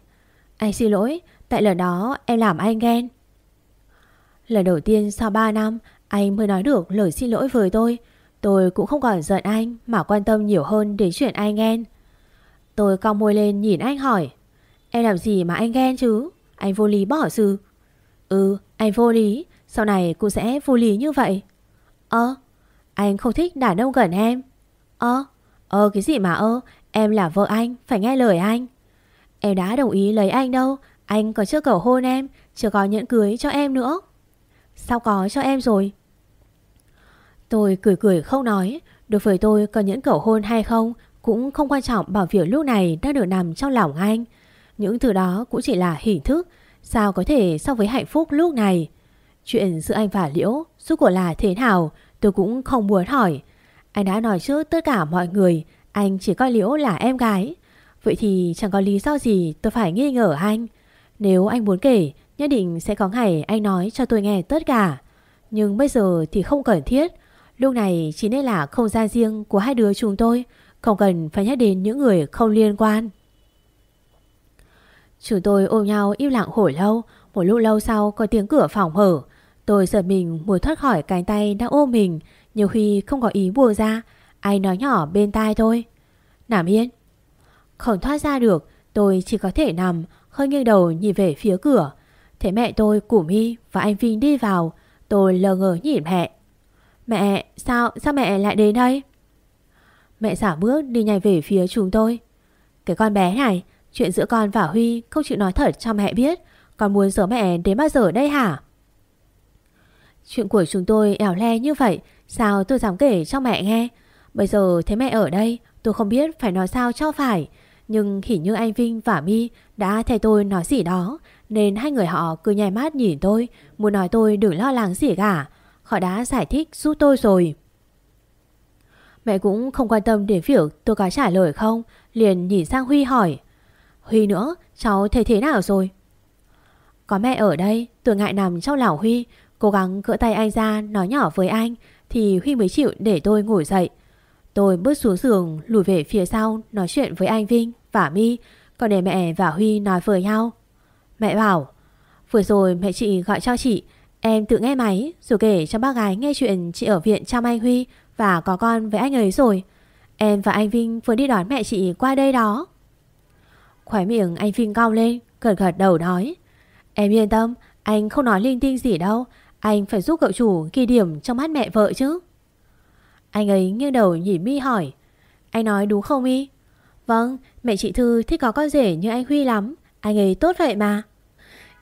Anh xin lỗi, Tại lần đó em làm anh ghen. Lần đầu tiên sau 3 năm, Anh mới nói được lời xin lỗi với tôi. Tôi cũng không còn giận anh Mà quan tâm nhiều hơn đến chuyện anh ghen. Tôi cong môi lên nhìn anh hỏi. Em làm gì mà anh ghen chứ? Anh vô lý bỏ sự. Ừ anh vô lý. Sau này cô sẽ vô lý như vậy. Ơ, Anh không thích đàn ông gần em. Ơ Ơ, cái gì mà ơ? Em là vợ anh, Phải nghe lời anh. Em đã đồng ý lấy anh đâu. Anh còn chưa cầu hôn em, Chưa có nhẫn cưới cho em nữa. Sao có cho em rồi? Tôi cười cười không nói. Đối với tôi, có nhẫn cầu hôn hay không Cũng không quan trọng bảo việc lúc này đang được nằm trong lòng anh. Những thứ đó cũng chỉ là hình thức. Sao có thể so với hạnh phúc lúc này? Chuyện giữa anh và Liễu Suốt cuộc là thế nào, Tôi cũng không muốn hỏi. Anh đã nói trước tất cả mọi người, Anh chỉ coi Liễu là em gái. Vậy thì chẳng có lý do gì tôi phải nghi ngờ anh. Nếu anh muốn kể, Nhất định sẽ có ngày anh nói cho tôi nghe tất cả. Nhưng bây giờ thì không cần thiết. Lúc này chỉ nên là không gian riêng của hai đứa chúng tôi, Không cần phải nhắc đến những người không liên quan. Chúng tôi ôm nhau im lặng hồi lâu, Một lúc lâu sau có tiếng cửa phòng mở. Tôi giật mình muốn thoát khỏi cánh tay đang ôm mình nhiều khi không có ý buông ra ai nói nhỏ bên tai thôi. Nằm Yên. Không thoát ra được, tôi chỉ có thể nằm, hơi nghiêng đầu nhìn về phía cửa. Thế mẹ tôi, Củ My và anh Vinh đi vào, tôi lờ ngờ nhìn mẹ. Mẹ, sao, sao mẹ lại đến đây? Mẹ xả bước đi nhanh về phía chúng tôi. Cái con bé này, chuyện giữa con và Huy không chịu nói thật cho mẹ biết. Con muốn giấu mẹ đến bao giờ đây hả? Chuyện của chúng tôi ẻo le như vậy, sao tôi dám kể cho mẹ nghe? Bây giờ thấy mẹ ở đây, tôi không biết phải nói sao cho phải. Nhưng hình như anh Vinh và Mi đã thay tôi nói gì đó, nên hai người họ cứ nhai mắt nhìn tôi, muốn nói tôi đừng lo lắng gì cả. Họ đã giải thích giúp tôi rồi. Mẹ cũng không quan tâm đến việc tôi có trả lời không, liền nhìn sang Huy hỏi. Huy nữa, cháu thấy thế nào rồi? Có mẹ ở đây, tôi ngại nằm trong lòng Huy, cố gắng cỡ tay anh ra nói nhỏ với anh, thì Huy mới chịu để tôi ngồi dậy. Tôi bước xuống giường, lùi về phía sau, nói chuyện với anh Vinh và My, còn để mẹ và Huy nói với nhau. Mẹ bảo, vừa rồi mẹ chị gọi cho chị, em tự nghe máy rồi kể cho bác gái nghe chuyện chị ở viện chăm anh Huy và có con với anh ấy rồi. Em và anh Vinh vừa đi đón mẹ chị qua đây đó. Khóe miệng anh Vinh cong lên, gật gật đầu nói. Em yên tâm, anh không nói linh tinh gì đâu. Anh phải giúp cậu chủ ghi điểm trong mắt mẹ vợ chứ. Anh ấy nghiêng đầu nhìn mi hỏi. Anh nói đúng không mi? Vâng, mẹ chị Thư thích có con rể như anh Huy lắm. Anh ấy tốt vậy mà.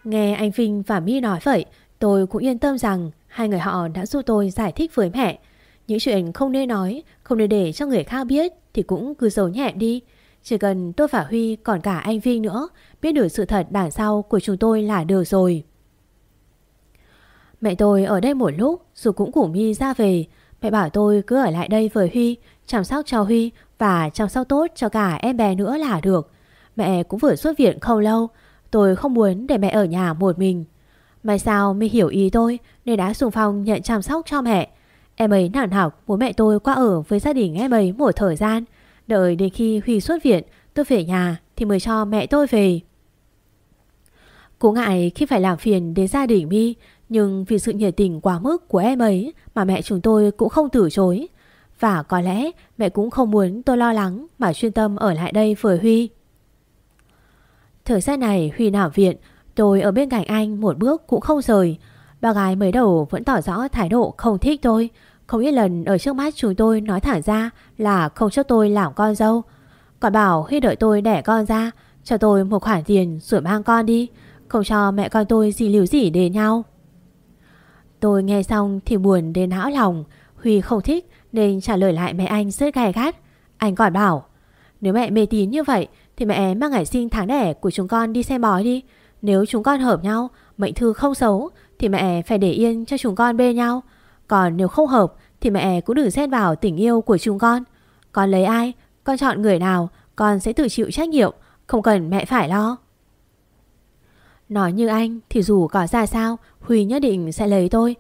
Nghe anh Vinh và mi nói vậy, tôi cũng yên tâm rằng hai người họ đã giúp tôi giải thích với mẹ. Những chuyện không nên nói, không nên để cho người khác biết thì cũng cứ giấu nhẹ đi. Chỉ cần tôi và Huy còn cả anh Vinh nữa biết được sự thật đằng sau của chúng tôi là được rồi. Mẹ tôi ở đây một lúc rồi cũng củ mi ra về. Mẹ bảo tôi cứ ở lại đây với Huy, chăm sóc cho Huy và chăm sóc tốt cho cả em bé nữa là được. Mẹ cũng vừa xuất viện không lâu, tôi không muốn để mẹ ở nhà một mình. May sao mới hiểu ý tôi nên đã xung phong nhận chăm sóc cho mẹ. Em ấy nản học bố mẹ tôi qua ở với gia đình em ấy một thời gian. Đợi đến khi Huy xuất viện tôi về nhà thì mới cho mẹ tôi về. Cô ngại khi phải làm phiền đến gia đình mi nhưng vì sự nhiệt tình quá mức của em ấy mà mẹ chúng tôi cũng không từ chối. Và có lẽ mẹ cũng không muốn tôi lo lắng mà chuyên tâm ở lại đây với Huy. Thời gian này Huy nằm viện, tôi ở bên cạnh anh một bước cũng không rời. Bà gái mới đầu vẫn tỏ rõ thái độ không thích tôi. Không ít lần ở trước mắt chúng tôi nói thẳng ra là không cho tôi làm con dâu. Còn bảo Huy đợi tôi đẻ con ra, cho tôi một khoản tiền rồi mang con đi. Không cho mẹ con tôi gì liều gì đến nhau. Tôi nghe xong thì buồn đến hão lòng. Huy không thích nên trả lời lại mẹ anh rất gai gắt. Anh còn bảo, nếu mẹ mê tín như vậy thì mẹ mang ngày sinh tháng đẻ của chúng con đi xem bói đi. Nếu chúng con hợp nhau, mệnh thư không xấu thì mẹ phải để yên cho chúng con bê nhau. Còn nếu không hợp thì mẹ cũng đừng xen vào tình yêu của chúng con. Con lấy ai, con chọn người nào, con sẽ tự chịu trách nhiệm, không cần mẹ phải lo. Nói như anh thì dù có ra sao, Huy nhất định sẽ lấy tôi.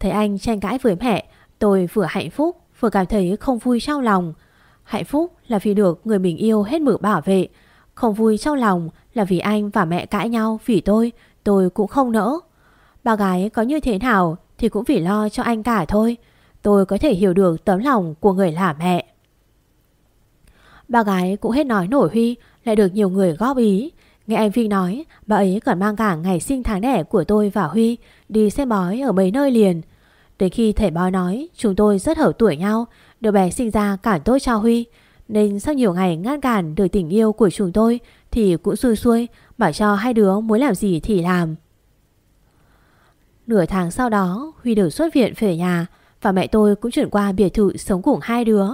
Thấy anh tranh cãi với mẹ, Tôi vừa hạnh phúc, vừa cảm thấy không vui trong lòng. Hạnh phúc là vì được người mình yêu hết mực bảo vệ. Không vui trong lòng là vì anh và mẹ cãi nhau vì tôi Tôi cũng không nỡ. Bà gái có như thế nào thì cũng vì lo cho anh cả thôi. Tôi có thể hiểu được tấm lòng của người là mẹ. Bà gái cũng hết nói nổi Huy, lại được nhiều người góp ý. Nghe anh Vinh nói, bà ấy còn mang cả ngày sinh tháng đẻ của tôi và Huy đi xem bói ở mấy nơi liền. Đến khi thầy bói nói chúng tôi rất hợp tuổi nhau, đứa bé sinh ra cản tôi cho Huy. Nên sau nhiều ngày ngăn cản đời tình yêu của chúng tôi thì cũng xuôi xuôi, bảo cho hai đứa muốn làm gì thì làm. Nửa tháng sau đó, Huy được xuất viện về nhà và mẹ tôi cũng chuyển qua biệt thự sống cùng hai đứa.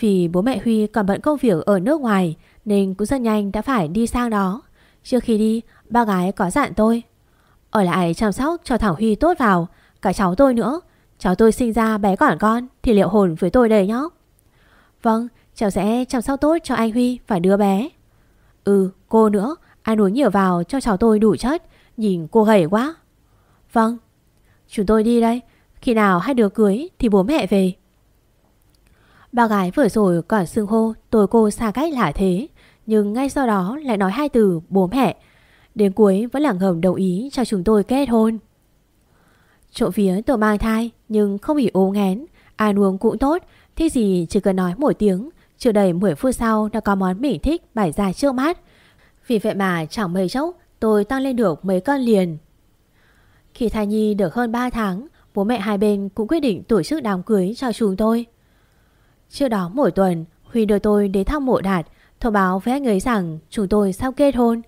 Vì bố mẹ Huy còn bận công việc ở nước ngoài nên cũng rất nhanh đã phải đi sang đó. Trước khi đi, ba gái có dặn tôi. Ở lại chăm sóc cho Thảo Huy tốt vào, cả cháu tôi nữa. Cháu tôi sinh ra bé còn con thì liệu hồn với tôi đây nhóc. Vâng, cháu sẽ chăm sóc tốt cho anh Huy và đứa bé. Ừ, cô nữa, ăn uống nhiều vào cho cháu tôi đủ chất, nhìn cô gầy quá. Vâng, chúng tôi đi đây, khi nào hai đứa cưới thì bố mẹ về. Ba gái vừa rồi còn xưng hô tôi cô xa cách lạ thế nhưng ngay sau đó lại nói hai từ bố mẹ Đến cuối vẫn là ngầm đồng ý cho chúng tôi kết hôn Chỗ phía tôi mang thai Nhưng không bị ố ngén Ăn uống cũng tốt Thế gì chỉ cần nói một tiếng Chưa đầy 10 phút sau đã có món mình thích bày ra trước mắt. Vì vậy mà chẳng mấy chốc tôi tăng lên được mấy cân liền. Khi thai nhi được hơn 3 tháng, bố mẹ hai bên cũng quyết định tổ chức đám cưới cho chúng tôi. Trước đó mỗi tuần, Huy đưa tôi đến thăm mộ đạt, thông báo với anh ấy rằng chúng tôi sắp kết hôn.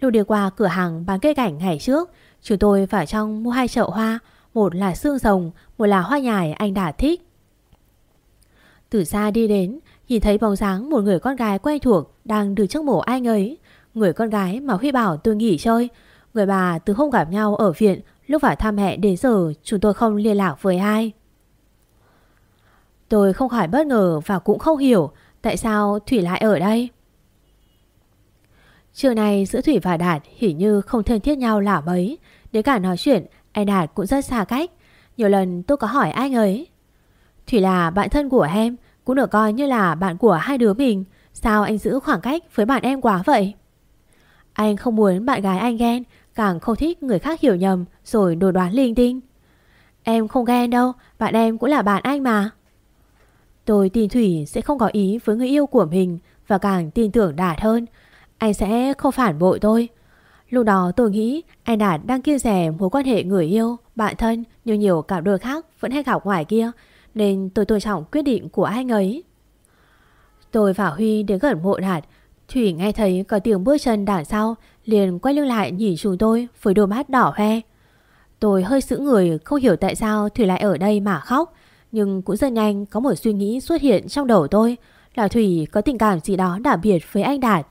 Lúc đi qua cửa hàng bán cây cảnh ngày trước, chúng tôi vào trong mua hai chậu hoa, một là xương rồng, một là hoa nhài anh đã thích. Từ xa đi đến, nhìn thấy bóng dáng một người con gái quen thuộc đang đứng trước mộ anh ấy. Người con gái mà Huy bảo tôi nghỉ chơi. Người bà từ không gặp nhau ở viện lúc vào thăm mẹ đến giờ chúng tôi không liên lạc với ai. Tôi không khỏi bất ngờ và cũng không hiểu tại sao Thủy lại ở đây. Trưa nay giữa Thủy và Đạt hình như không thân thiết nhau là mấy. Đến cả nói chuyện, anh Đạt cũng rất xa cách. Nhiều lần tôi có hỏi anh ấy. Thủy là bạn thân của em, cũng được coi như là bạn của hai đứa mình. Sao anh giữ khoảng cách với bạn em quá vậy? Anh không muốn bạn gái anh ghen, càng không thích người khác hiểu nhầm rồi đồ đoán linh tinh. Em không ghen đâu, bạn em cũng là bạn anh mà. Tôi tin Thủy sẽ không có ý với người yêu của mình và càng tin tưởng Đạt hơn. Anh sẽ không phản bội tôi. Lúc đó tôi nghĩ anh Đạt đang kia rẻ mối quan hệ người yêu, bạn thân như nhiều cặp đôi khác vẫn hay gặp ngoài kia nên tôi tôn trọng quyết định của anh ấy. Tôi và Huy đến gần mộ Đạt Thủy nghe thấy có tiếng bước chân đằng sau liền quay lưng lại nhìn chúng tôi với đôi mắt đỏ hoe. Tôi hơi sững người không hiểu tại sao Thủy lại ở đây mà khóc nhưng cũng rất nhanh, có một suy nghĩ xuất hiện trong đầu tôi là Thủy có tình cảm gì đó đặc biệt với anh Đạt.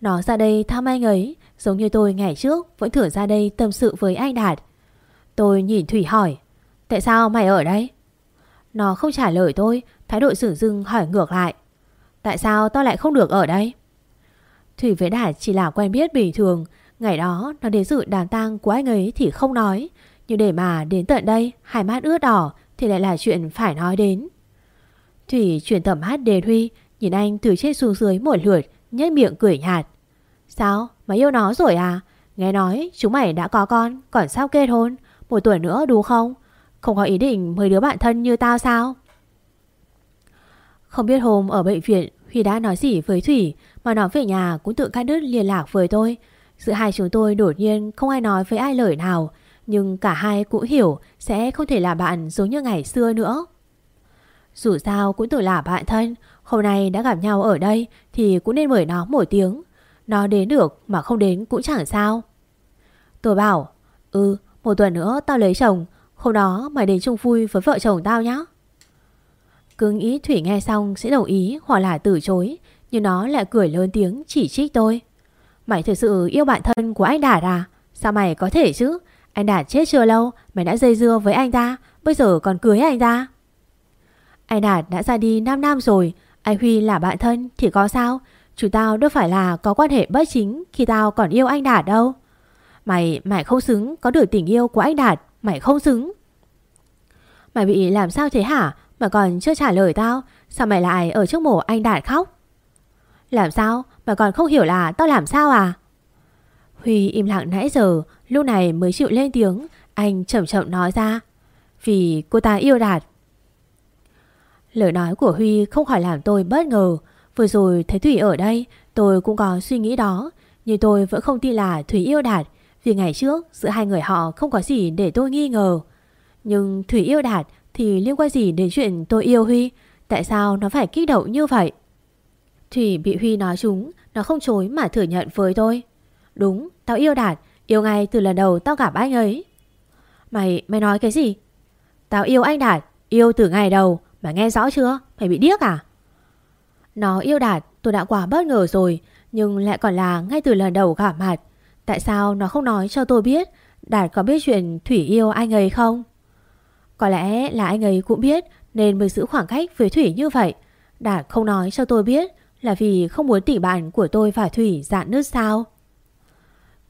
Nó ra đây thăm anh ấy, giống như tôi ngày trước vẫn thử ra đây tâm sự với anh Đạt. Tôi nhìn Thủy hỏi, Tại sao mày ở đây? Nó không trả lời tôi, Thái độ sửng dưng hỏi ngược lại, Tại sao tao lại không được ở đây? Thủy với Đạt chỉ là quen biết bình thường, Ngày đó nó đến dự đàn tang của anh ấy thì không nói Nhưng để mà đến tận đây, Hai mắt ướt đỏ thì lại là chuyện phải nói đến Thủy chuyển tầm hát đến Huy Nhìn anh từ trên xuống dưới một lượt nhếch miệng cười nhạt Sao? Mày yêu nó rồi à? Nghe nói chúng mày đã có con, Còn sao kết hôn, Một tuổi nữa đúng không? Không có ý định mời đứa bạn thân như tao sao? Không biết hôm ở bệnh viện, Huy đã nói gì với Thủy, Mà nó về nhà cũng tự cắt đứt liên lạc với tôi Giữa hai chúng tôi đột nhiên không ai nói với ai lời nào nhưng cả hai cũng hiểu Sẽ không thể là bạn giống như ngày xưa nữa. Dù sao cũng tự là bạn thân, Hôm nay đã gặp nhau ở đây Thì cũng nên mời nó một tiếng. Nó đến được mà không đến cũng chẳng sao. Tôi bảo Ừ một tuần nữa tao lấy chồng, Hôm đó mày đến chung vui với vợ chồng tao nhá. Cứ nghĩ Thủy nghe xong sẽ đồng ý hoặc là từ chối, Nhưng nó lại cười lớn tiếng chỉ trích tôi. Mày thật sự yêu bạn thân của anh Đạt à? Sao mày có thể chứ? Anh Đạt chết chưa lâu? Mày đã dây dưa với anh ta. Bây giờ còn cưới anh ta? Anh Đạt đã ra đi 5 năm rồi. Anh Huy là bạn thân thì có sao? Chúng tao đâu phải là có quan hệ bất chính Khi tao còn yêu anh Đạt đâu. Mày, mày không xứng có được tình yêu của anh Đạt Mày không xứng. Mày bị làm sao thế hả? Mà còn chưa trả lời tao Sao mày lại ở trước mổ anh Đạt khóc? Làm sao? Mà còn không hiểu là tao làm sao à? Huy im lặng nãy giờ, Lúc này mới chịu lên tiếng, Anh chậm chậm nói ra. Vì cô ta yêu Đạt. Lời nói của Huy không khỏi làm tôi bất ngờ. Vừa rồi thấy Thủy ở đây, Tôi cũng có suy nghĩ đó. Nhưng tôi vẫn không tin là Thủy yêu Đạt, Vì ngày trước giữa hai người họ không có gì để tôi nghi ngờ. Nhưng Thủy yêu Đạt Thì liên quan gì đến chuyện tôi yêu Huy? Tại sao nó phải kích động như vậy? Thủy bị Huy nói chúng Nó không chối mà thừa nhận với tôi. Đúng, tao yêu Đạt. Yêu ngay từ lần đầu tao gặp anh ấy. Mày mày nói cái gì? Tao yêu anh Đạt, Yêu từ ngày đầu. Mày nghe rõ chưa? Mày bị điếc à? Nó yêu Đạt, tôi đã quá bất ngờ rồi. Nhưng lại còn là ngay từ lần đầu gặp mặt. Tại sao nó không nói cho tôi biết Đạt có biết chuyện Thủy yêu anh ấy không? Có lẽ là anh ấy cũng biết Nên mới giữ khoảng cách với Thủy như vậy. Đạt không nói cho tôi biết Là vì không muốn tỉ bạn của tôi và Thủy dạn nứt sao?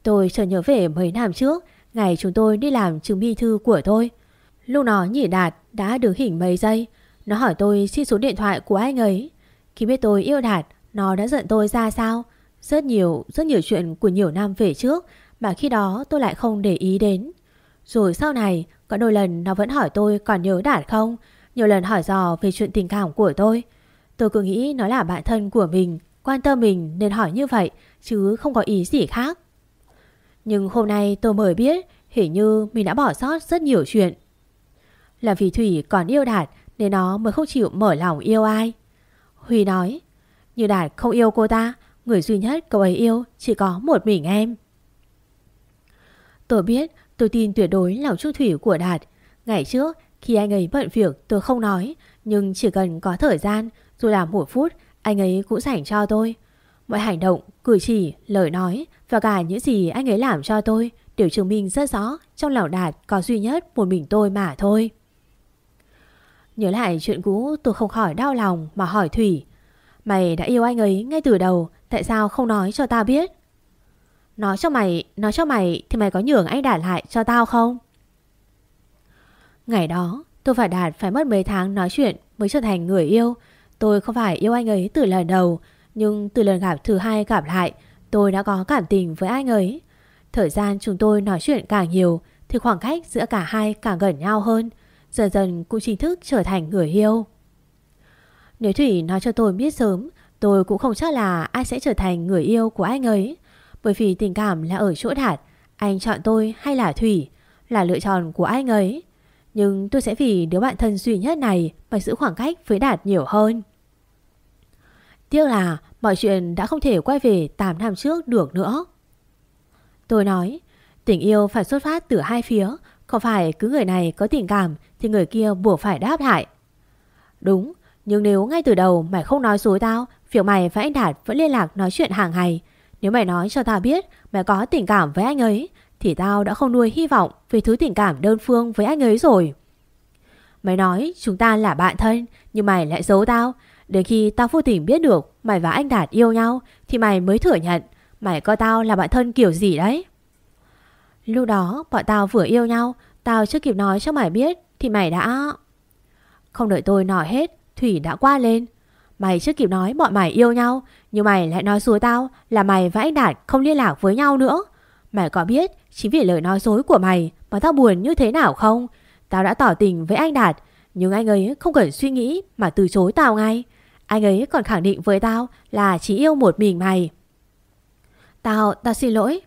Tôi chợt nhớ về mấy năm trước Ngày chúng tôi đi làm chứng minh thư của tôi. Lúc nó nhỉ Đạt đã đứng hình mấy giây. Nó hỏi tôi xin số điện thoại của anh ấy. Khi biết tôi yêu Đạt Nó đã giận tôi ra sao? Rất nhiều, rất nhiều chuyện của nhiều năm về trước Mà khi đó tôi lại không để ý đến. Rồi sau này Có đôi lần nó vẫn hỏi tôi còn nhớ Đạt không? Nhiều lần hỏi dò về chuyện tình cảm của tôi. Tôi cứ nghĩ nó là bạn thân của mình, quan tâm mình nên hỏi như vậy, chứ không có ý gì khác. Nhưng hôm nay tôi mới biết hình như mình đã bỏ sót rất nhiều chuyện. Là vì Thủy còn yêu Đạt nên nó mới không chịu mở lòng yêu ai. Huy nói, như Đạt không yêu cô ta, người duy nhất cậu ấy yêu chỉ có một mình em. Tôi biết tôi tin tuyệt đối lòng trung thủy của Đạt. Ngày trước khi anh ấy bận việc tôi không nói, nhưng chỉ cần có thời gian dù là một phút anh ấy cũng dành cho tôi. Mọi hành động, cử chỉ, lời nói và cả những gì anh ấy làm cho tôi đều chứng minh rất rõ trong lòng Đạt có duy nhất một mình tôi mà thôi. Nhớ lại chuyện cũ tôi không khỏi đau lòng mà hỏi Thủy. Mày đã yêu anh ấy ngay từ đầu, tại sao không nói cho tao biết? Nói cho mày, nói cho mày thì mày có nhường anh Đạt lại cho tao không? Ngày đó, tôi và Đạt phải mất mấy tháng nói chuyện mới trở thành người yêu. Tôi không phải yêu anh ấy từ lần đầu, nhưng từ lần gặp thứ hai gặp lại, tôi đã có cảm tình với anh ấy. Thời gian chúng tôi nói chuyện càng nhiều thì khoảng cách giữa cả hai càng gần nhau hơn. Dần dần cũng chính thức trở thành người yêu. Nếu Thủy nói cho tôi biết sớm, tôi cũng không chắc là ai sẽ trở thành người yêu của anh ấy. Bởi vì tình cảm là ở chỗ Đạt, anh chọn tôi hay là Thủy là lựa chọn của anh ấy. Nhưng tôi sẽ vì đứa bạn thân duy nhất này mà giữ khoảng cách với Đạt nhiều hơn. Tiếc là mọi chuyện đã không thể quay về 8 năm trước được nữa. Tôi nói, tình yêu phải xuất phát từ hai phía, không phải cứ người này có tình cảm thì người kia buộc phải đáp lại. Đúng, nhưng nếu ngay từ đầu mày không nói dối tao, việc mày và anh Đạt vẫn liên lạc nói chuyện hàng ngày. Nếu mày nói cho tao biết mày có tình cảm với anh ấy, thì tao đã không nuôi hy vọng về thứ tình cảm đơn phương với anh ấy rồi. Mày nói chúng ta là bạn thân, nhưng mày lại giấu tao. Đến khi tao vô tình biết được mày và anh Đạt yêu nhau, thì mày mới thừa nhận mày coi tao là bạn thân kiểu gì đấy. Lúc đó bọn tao vừa yêu nhau, tao chưa kịp nói cho mày biết, thì mày đã... Không đợi tôi nói hết, Thủy đã qua lên. Mày chưa kịp nói bọn mày yêu nhau, nhưng mày lại nói dối tao là mày và anh Đạt không liên lạc với nhau nữa. Mày có biết chính vì lời nói dối của mày mà tao buồn như thế nào không? Tao đã tỏ tình với anh Đạt, nhưng anh ấy không cần suy nghĩ mà từ chối tao ngay. Anh ấy còn khẳng định với tao là chỉ yêu một mình mày. Tao, tao xin lỗi.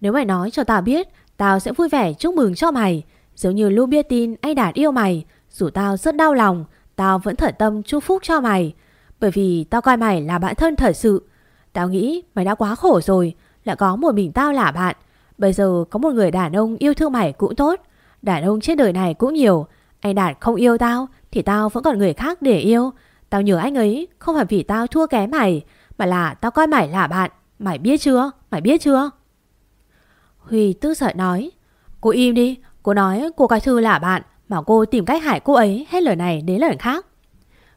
Nếu mày nói cho tao biết, tao sẽ vui vẻ chúc mừng cho mày. Giống như lúc biết tin anh Đạt yêu mày, dù tao rất đau lòng, tao vẫn thật tâm chúc phúc cho mày. Bởi vì tao coi mày là bạn thân thật sự. Tao nghĩ mày đã quá khổ rồi, lại có một mình tao là bạn. Bây giờ có một người đàn ông yêu thương mày cũng tốt. Đàn ông trên đời này cũng nhiều. Anh Đạt không yêu tao thì tao vẫn còn người khác để yêu. Tao nhớ anh ấy không phải vì tao thua kém mày, mà là tao coi mày là bạn. Mày biết chưa? Mày biết chưa? Huy tức giận nói. Cô im đi, cô nói cô coi Thư là bạn mà cô tìm cách hại cô ấy hết lời này đến lời khác.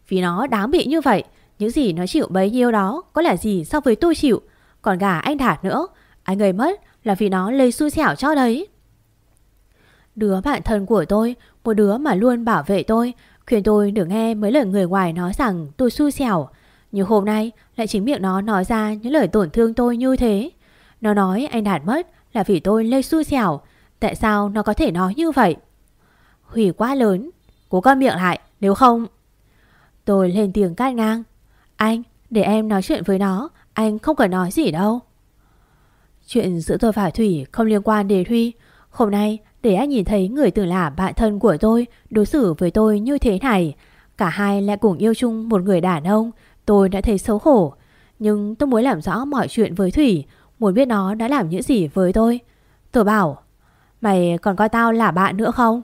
Vì nó đáng bị như vậy, những gì nó chịu bấy nhiêu đó có là gì so với tôi chịu. Còn cả anh Đạt nữa, anh ấy mất là vì nó lây xui xẻo cho đấy. Đứa bạn thân của tôi, một đứa mà luôn bảo vệ tôi, khuyên tôi đừng nghe mấy lời người ngoài nói rằng tôi xui xẻo. Nhưng hôm nay lại chính miệng nó nói ra những lời tổn thương tôi như thế. Nó nói anh Đạt mất là vì tôi lây xui xẻo. Tại sao nó có thể nói như vậy? Hủy quá lớn. Cố con miệng lại, nếu không... Tôi lên tiếng cắt ngang. Anh, để em nói chuyện với nó, anh không cần nói gì đâu. Chuyện giữa tôi và Thủy không liên quan đến Huy. Hôm nay, để anh nhìn thấy người từng là bạn thân của tôi đối xử với tôi như thế này. Cả hai lại cùng yêu chung một người đàn ông. Tôi đã thấy xấu hổ. Nhưng tôi muốn làm rõ mọi chuyện với Thủy. Muốn biết nó đã làm những gì với tôi. Tôi bảo, mày còn coi tao là bạn nữa không?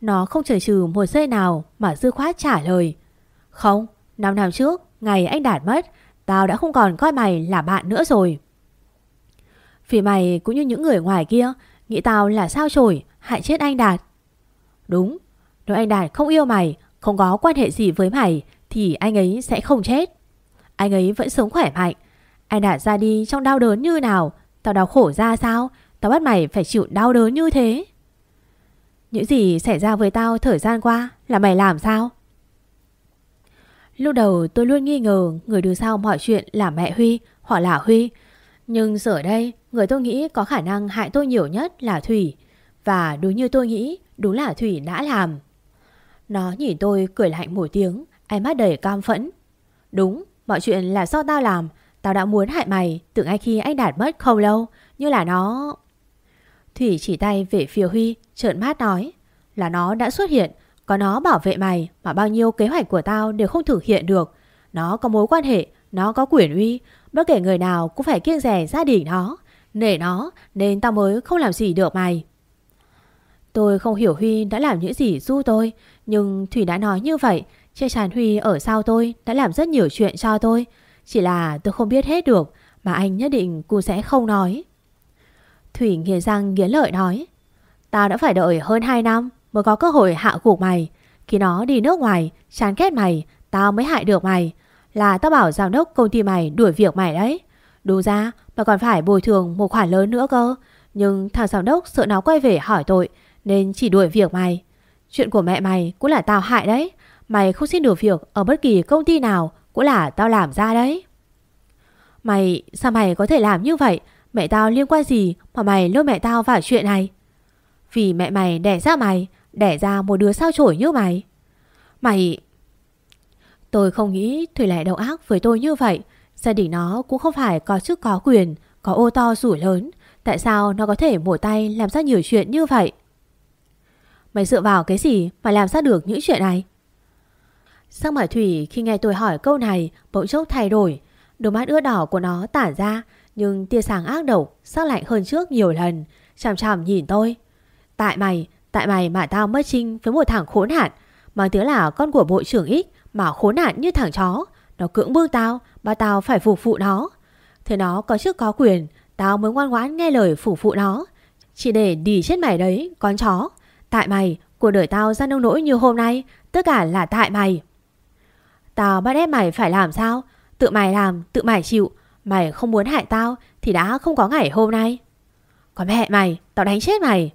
Nó không chần chừ một giây nào mà dư khoát trả lời. Không, năm năm trước, ngày anh Đạt mất, tao đã không còn coi mày là bạn nữa rồi. Vì mày cũng như những người ngoài kia, nghĩ tao là sao chổi, hại chết anh Đạt. Đúng, nếu anh Đạt không yêu mày, không có quan hệ gì với mày, thì anh ấy sẽ không chết. Anh ấy vẫn sống khỏe mạnh. Anh Đạt ra đi trong đau đớn như nào, tao đau khổ ra sao, tao bắt mày phải chịu đau đớn như thế. Những gì xảy ra với tao thời gian qua là mày làm sao? Lúc đầu tôi luôn nghi ngờ người đưa sau mọi chuyện là mẹ Huy hoặc là Huy. Nhưng giờ đây, người tôi nghĩ có khả năng hại tôi nhiều nhất là Thủy. Và đúng như tôi nghĩ, đúng là Thủy đã làm. Nó nhìn tôi cười lạnh một tiếng, Ánh mắt đầy cam phẫn. Đúng, mọi chuyện là do tao làm. Tao đã muốn hại mày Từ ngay khi anh Đạt mất không lâu Như là nó. Thủy chỉ tay về phía Huy Trợn mắt nói Là nó đã xuất hiện. Có nó bảo vệ mày Mà bao nhiêu kế hoạch của tao đều không thực hiện được. Nó có mối quan hệ Nó có quyền uy Bất kể người nào cũng phải kiêng rẻ gia đình nó. Nể nó, Nên tao mới không làm gì được mày. Tôi không hiểu Huy đã làm những gì du tôi, Nhưng Thủy đã nói như vậy, Che chắn Huy ở sau tôi đã làm rất nhiều chuyện cho tôi. Chỉ là tôi không biết hết được, Mà anh nhất định cô sẽ không nói. Thủy nghiến răng nghiến lợi nói, Tao đã phải đợi hơn 2 năm Mới có cơ hội hạ gục mày. Khi nó đi nước ngoài, Chán ghét mày, Tao mới hại được mày. Là tao bảo giám đốc công ty mày đuổi việc mày đấy. Đủ ra và còn phải bồi thường một khoản lớn nữa cơ. Nhưng thằng giám đốc sợ nó quay về hỏi tội Nên chỉ đuổi việc mày. Chuyện của mẹ mày cũng là tao hại đấy. Mày không xin được việc ở bất kỳ công ty nào Cũng là tao làm ra đấy. Mày, sao mày có thể làm như vậy? Mẹ tao liên quan gì mà mày lôi mẹ tao vào chuyện này? Vì mẹ mày đẻ ra mày Đẻ ra một đứa sao chổi như mày? Mày Tôi không nghĩ Thủy lại đầu ác với tôi như vậy. Gia đình nó cũng không phải có chức có quyền Có ô to rủi lớn Tại sao nó có thể mổ tay làm ra nhiều chuyện như vậy Mày dựa vào cái gì mà làm ra được những chuyện này Sắc mặt Thủy khi nghe tôi hỏi câu này bỗng chốc thay đổi. Đôi mắt ướt đỏ của nó tản ra nhưng tia sáng ác độc sắc lạnh hơn trước nhiều lần. Chằm chằm nhìn tôi. Tại mày, tại mày mà tao mất trinh với một thằng khốn hạn. mà tiếng là con của bộ trưởng X mà khốn nạn như thằng chó. Nó cưỡng bức tao, ba tao phải phục vụ nó. Thế nó có chức có quyền, tao mới ngoan ngoãn nghe lời phục vụ nó. Chỉ để đi chết mày đấy, con chó. Tại mày, cuộc đời tao ra nông nỗi như hôm nay, tất cả là tại mày. Tao bắt ép mày phải làm sao Tự mày làm tự mày chịu Mày không muốn hại tao Thì đã không có ngày hôm nay Còn mẹ mày tao đánh chết mày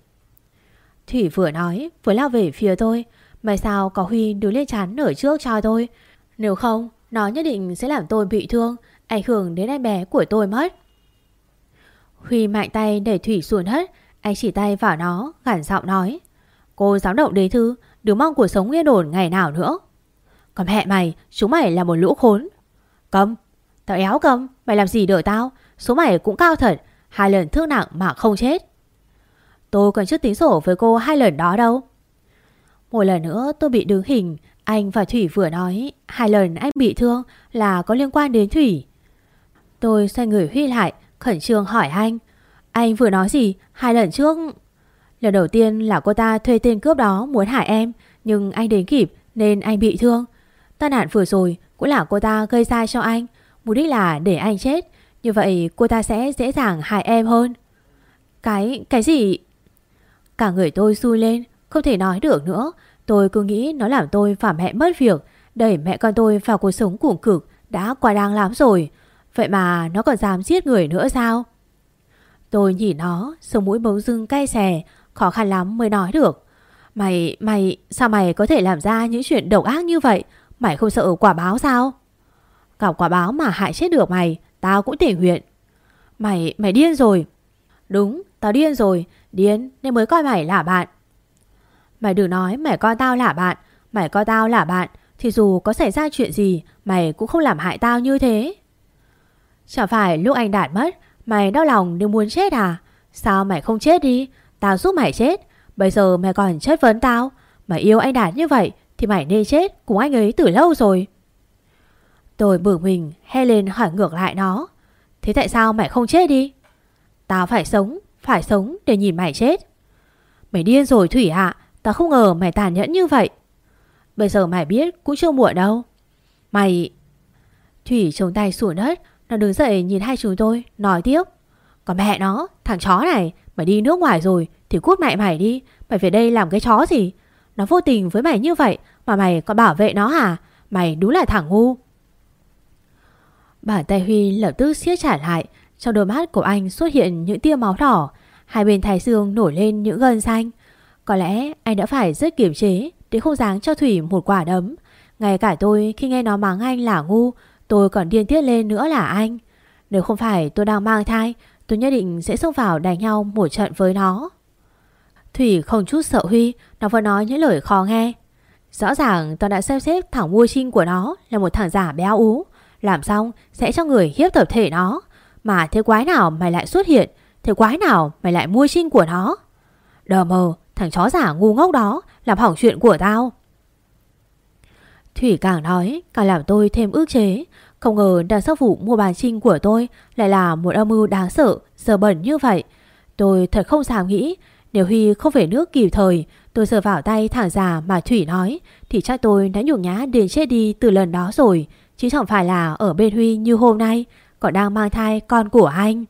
Thủy vừa nói vừa lao về phía tôi Mày sao có Huy đứng lên chán ở trước cho tôi Nếu không nó nhất định sẽ làm tôi bị thương Ảnh hưởng đến em bé của tôi mất Huy mạnh tay để Thủy xuống hết Anh chỉ tay vào nó gằn giọng nói Cô giám động đế thư Đừng mong cuộc sống yên ổn ngày nào nữa còn mẹ mày, chúng mày là một lũ khốn. Cầm, tao éo cầm, mày làm gì đợi tao? Số mày cũng cao thật, hai lần thương nặng mà không chết. Tôi còn chưa tính sổ với cô hai lần đó đâu. Một lần nữa tôi bị đứng hình, anh và Thủy vừa nói hai lần anh bị thương là có liên quan đến Thủy. Tôi xoay người Huy lại, khẩn trương hỏi anh. Anh vừa nói gì hai lần trước? Lần đầu tiên là cô ta thuê tên cướp đó muốn hại em, nhưng anh đến kịp nên anh bị thương. Tai nạn vừa rồi cũng là cô ta gây ra cho anh Mục đích là để anh chết Như vậy cô ta sẽ dễ dàng hại em hơn Cái, cái gì? Cả người tôi xui lên không thể nói được nữa Tôi cứ nghĩ nó làm tôi và mẹ mất việc Đẩy mẹ con tôi vào cuộc sống cuồng cực Đã quá đáng lắm rồi Vậy mà nó còn dám giết người nữa sao? Tôi nhìn nó Sống mũi bỗng dưng cay xè Khó khăn lắm mới nói được Mày, mày, sao mày có thể làm ra những chuyện độc ác như vậy Mày không sợ quả báo sao? Cả quả báo mà hại chết được mày, tao cũng tỉnh nguyện. Mày, mày điên rồi. Đúng, tao điên rồi, điên nên mới coi mày là bạn. Mày đừng nói mày coi tao là bạn, mày coi tao là bạn, thì dù có xảy ra chuyện gì, mày cũng không làm hại tao như thế. Chẳng phải lúc anh Đạt mất, mày đau lòng nên muốn chết à? Sao mày không chết đi? Tao giúp mày chết. Bây giờ mày còn chất vấn tao. Mày yêu anh Đạt như vậy thì mày nên chết cùng anh ấy từ lâu rồi Tôi bực mình Helen hỏi ngược lại nó Thế tại sao mày không chết đi Tao phải sống Phải sống để nhìn mày chết Mày điên rồi Thủy ạ Tao không ngờ mày tàn nhẫn như vậy. Bây giờ mày biết cũng chưa muộn đâu. Mày Thủy chống tay xuống đất, Nó đứng dậy nhìn hai chúng tôi, Nói tiếp. Còn mẹ nó, Thằng chó này, Mày đi nước ngoài rồi Thì cút mẹ mày đi. Mày về đây làm cái chó gì? Nó vô tình với mày như vậy Mà mày còn bảo vệ nó hả? Mày đúng là thằng ngu. Bàn tay Huy lập tức siết trả lại, Trong đôi mắt của anh xuất hiện những tia máu đỏ. Hai bên thái dương nổi lên những gân xanh. Có lẽ anh đã phải rất kiềm chế Để không dáng cho Thủy một quả đấm Ngay cả tôi khi nghe nó mắng anh là ngu Tôi còn điên tiết lên nữa là anh Nếu không phải tôi đang mang thai Tôi nhất định sẽ xông vào đánh nhau một trận với nó Thủy không chút sợ Huy Nó vẫn nói những lời khó nghe Rõ ràng tao đã xem xếp thằng mua trinh của nó là một thằng giả béo ú. Làm xong sẽ cho người hiếp tập thể nó. Mà thế quái nào mày lại xuất hiện? Thế quái nào mày lại mua trinh của nó? Đờ mờ, thằng chó giả ngu ngốc đó làm hỏng chuyện của tao. Thủy càng nói càng làm tôi thêm ước chế. Không ngờ đàn sắc vụ mua bàn trinh của tôi lại là một âm mưu đáng sợ, giờ bẩn như vậy. Tôi thật không dám nghĩ nếu Huy không về nước kịp thời tôi sờ vào tay thằng già mà Thủy nói thì chắc tôi đã nhục nhã đến chết đi từ lần đó rồi. Chứ chẳng phải là ở bên Huy như hôm nay còn đang mang thai con của anh.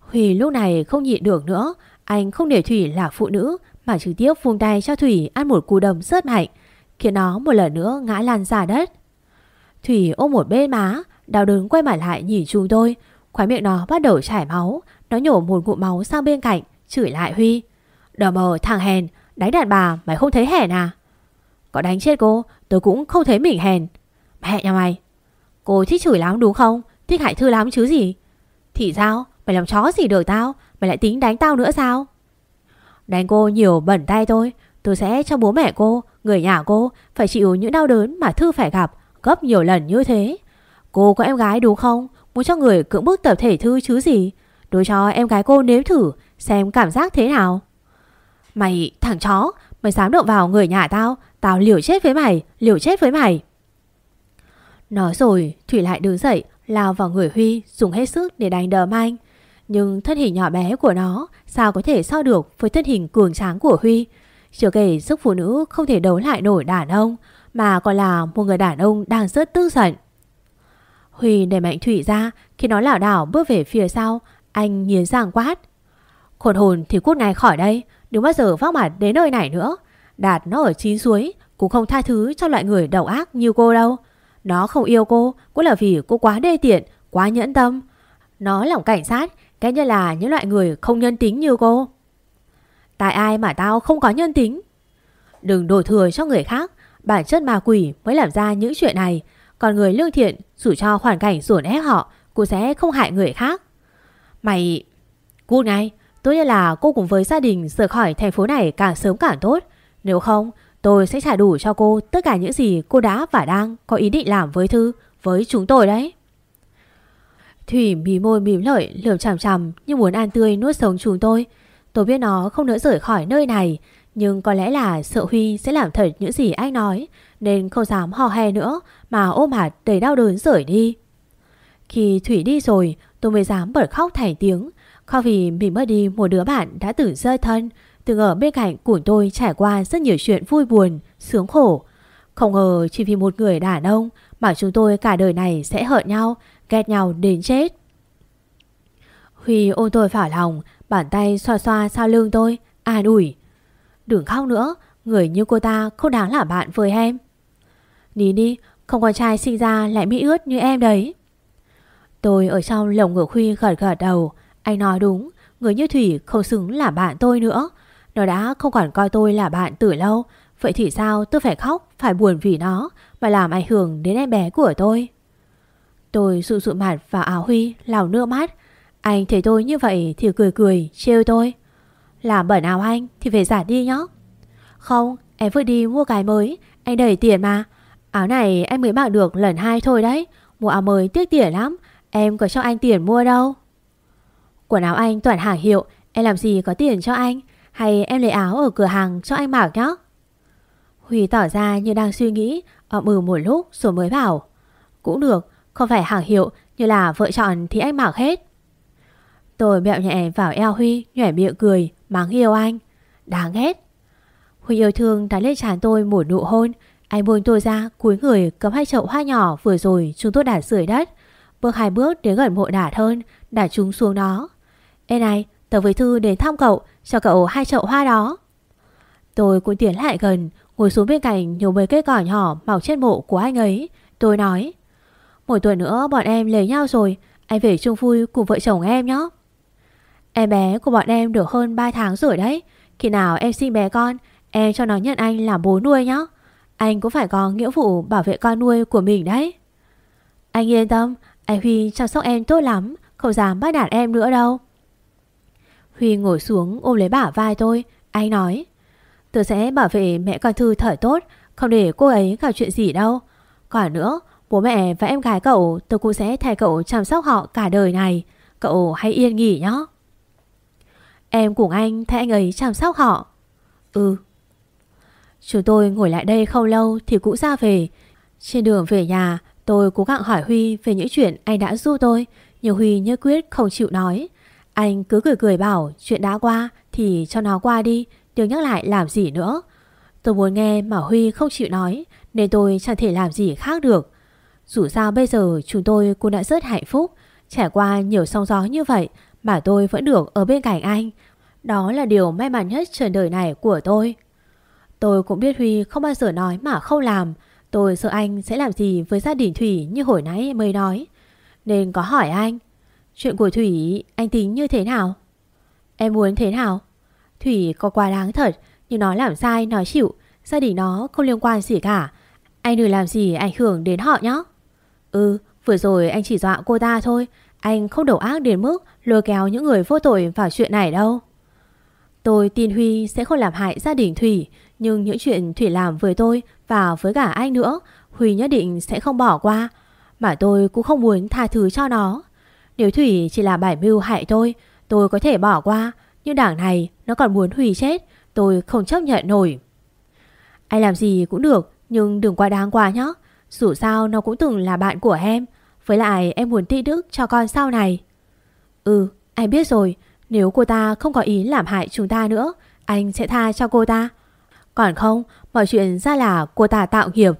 Huy lúc này không nhịn được nữa. Anh không để Thủy là phụ nữ, mà trực tiếp vung tay cho Thủy ăn một cú đấm rất mạnh, khiến nó một lần nữa ngã lăn ra đất. Thủy ôm một bên má, đau đớn quay mặt lại nhìn chúng tôi. Khóe miệng nó bắt đầu chảy máu, nó nhổ một ngụm máu sang bên cạnh, chửi lại Huy. Đờ mờ, thằng hèn, Đánh đàn bà mày không thấy hèn à? Có đánh chết cô, tôi cũng không thấy mình hèn. Mẹ nhà mày, Cô thích chửi lắm đúng không? Thích hại thư lắm chứ gì? Thì sao? Mày làm chó gì được tao? Mày lại tính đánh tao nữa sao? Đánh cô nhiều bẩn tay thôi, Tôi sẽ cho bố mẹ cô Người nhà cô Phải chịu những đau đớn mà Thư phải gặp Gấp nhiều lần như thế. Cô có em gái đúng không? Muốn cho người cưỡng bức tập thể Thư chứ gì? Đối cho em gái cô nếm thử Xem cảm giác thế nào. Mày thằng chó Mày dám động vào người nhà tao. Tao liều chết với mày Liều chết với mày. Nói rồi Thủy lại đứng dậy Lao vào người Huy Dùng hết sức để đánh đờm anh. Nhưng thân hình nhỏ bé của nó, Sao có thể so được với thân hình cường tráng của Huy? Chưa kể sức phụ nữ Không thể đấu lại nổi đàn ông, Mà còn là một người đàn ông đang rất tức giận. Huy đẩy mạnh Thủy ra, Khi nó lảo đảo bước về phía sau, Anh nghiến răng quát. Khổn hồn thì cút ngay khỏi đây, Đừng bao giờ vác mặt đến nơi này nữa. Đạt nó ở chín suối, Cũng không tha thứ cho loại người đầu ác như cô đâu. Nó không yêu cô, Cũng là vì cô quá đê tiện, Quá nhẫn tâm. Nó lòng cảnh sát thế như là những loại người không nhân tính như cô Tại ai mà tao không có nhân tính Đừng đổ thừa cho người khác Bản chất ma quỷ mới làm ra những chuyện này Còn người lương thiện Dù cho hoàn cảnh dồn ép họ Cô sẽ không hại người khác Mày Cút ngay Tốt nhất là cô cùng với gia đình rời khỏi thành phố này càng sớm càng tốt. Nếu không, tôi sẽ trả đủ cho cô tất cả những gì cô đã và đang có ý định làm với Thư, với chúng tôi đấy. Thủy mí môi mím lợi lườm chằm chằm như muốn ăn tươi nuốt sống chúng tôi. Tôi biết nó không nỡ rời khỏi nơi này, nhưng có lẽ là sợ Huy sẽ làm thật những gì anh nói, nên không dám hò hè nữa mà ôm hạt đầy đau đớn rời đi. Khi Thủy đi rồi, tôi mới dám bật khóc thành tiếng, Khóc vì mình mất đi một đứa bạn đã từng rơi thân Từng ở bên cạnh của tôi trải qua rất nhiều chuyện vui buồn, sướng khổ Không ngờ chỉ vì một người đàn ông Mà chúng tôi cả đời này sẽ hận nhau, ghét nhau đến chết Huy ôm tôi vào lòng Bàn tay xoa xoa sau lưng tôi An ủi Đừng khóc nữa Người như cô ta không đáng là bạn với em Nín đi Không con trai sinh ra lại mỹ ướt như em đấy Tôi ở trong lồng ngực Huy gật gật đầu anh nói đúng, người như Thủy không xứng là bạn tôi nữa. Nó đã không còn coi tôi là bạn từ lâu. Vậy thì sao tôi phải khóc, phải buồn vì nó mà làm ảnh hưởng đến em bé của tôi. Tôi sụ sụ mặt vào áo Huy, lào nước mắt. Anh thấy tôi như vậy thì cười cười, trêu tôi. Làm bẩn áo anh thì phải giả đi nhóc Không, em vừa đi mua cái mới, anh đầy tiền mà. Áo này em mới mặc được lần hai thôi đấy. Mua áo mới tiếc tiền lắm, em có cho anh tiền mua đâu. Quần áo anh toàn hàng hiệu Em làm gì có tiền cho anh Hay em lấy áo ở cửa hàng cho anh mặc nhá Huy tỏ ra như đang suy nghĩ ậm ừ một lúc rồi mới bảo Cũng được không phải hàng hiệu như là vợ chọn thì anh mặc hết. Tôi bẹo nhẹ vào eo Huy Nhỏe miệng cười Mắng yêu anh. Đáng ghét. Huy yêu thương đã lên trán tôi một nụ hôn. Anh buông tôi ra cúi người cầm hai chậu hoa nhỏ vừa rồi chúng tôi đã sưởi đất. Bước hai bước đến gần mộ đả hơn đã chúng xuống đó. Ê này, tớ với Thư đến thăm cậu, cho cậu hai chậu hoa đó. Tôi cũng tiến lại gần, ngồi xuống bên cạnh nhiều mấy cây cỏ nhỏ mọc trên mộ của anh ấy. Tôi nói, một tuần nữa bọn em lấy nhau rồi, anh về chung vui cùng vợ chồng em nhé. Em bé của bọn em được hơn 3 tháng rồi đấy. Khi nào em sinh bé con, em cho nó nhận anh làm bố nuôi nhé. Anh cũng phải có nghĩa vụ bảo vệ con nuôi của mình đấy. Anh yên tâm, anh Huy chăm sóc em tốt lắm, không dám bắt nạt em nữa đâu. Huy ngồi xuống ôm lấy bả vai tôi Anh nói Tôi sẽ bảo vệ mẹ con Thư thở tốt Không để cô ấy gặp chuyện gì đâu Còn nữa Bố mẹ và em gái cậu, tôi cũng sẽ thay cậu chăm sóc họ cả đời này. Cậu hãy yên nghỉ nhé. Em cùng anh thay anh ấy chăm sóc họ. Ừ. Chúng tôi ngồi lại đây không lâu thì cũng ra về. Trên đường về nhà, tôi cố gắng hỏi Huy về những chuyện anh đã giúp tôi, Nhưng Huy nhất quyết không chịu nói. Anh cứ cười cười bảo, chuyện đã qua thì cho nó qua đi, Đừng nhắc lại làm gì nữa. Tôi muốn nghe mà Huy không chịu nói, Nên tôi chẳng thể làm gì khác được. Dù sao bây giờ chúng tôi cũng đã rất hạnh phúc. Trải qua nhiều sóng gió như vậy Mà tôi vẫn được ở bên cạnh anh. Đó là điều may mắn nhất trên đời này của tôi. Tôi cũng biết Huy không bao giờ nói mà không làm. Tôi sợ anh sẽ làm gì với gia đình Thủy như hồi nãy mới nói. Nên có hỏi anh, Chuyện của Thủy, anh tính như thế nào? Em muốn thế nào? Thủy có quá đáng thật, Nhưng nó làm sai nói chịu. Gia đình nó không liên quan gì cả. Anh đừng làm gì ảnh hưởng đến họ nhé. Ừ vừa rồi anh chỉ dọa cô ta thôi. Anh không đầu ác đến mức Lôi kéo những người vô tội vào chuyện này đâu. Tôi tin Huy sẽ không làm hại gia đình Thủy, Nhưng những chuyện Thủy làm với tôi Và với cả anh nữa, Huy nhất định sẽ không bỏ qua. Mà tôi cũng không muốn tha thứ cho nó. Nếu Thủy chỉ là bài mưu hại tôi Tôi có thể bỏ qua, Nhưng đảng này nó còn muốn Huy chết, Tôi không chấp nhận nổi. Anh làm gì cũng được, Nhưng đừng quá đáng quá nhé dù sao nó cũng từng là bạn của em. Với lại em muốn ti đức cho con sau này. Ừ anh biết rồi. Nếu cô ta không có ý làm hại chúng ta nữa, Anh sẽ tha cho cô ta. Còn không, Mọi chuyện ra là cô ta tạo nghiệp.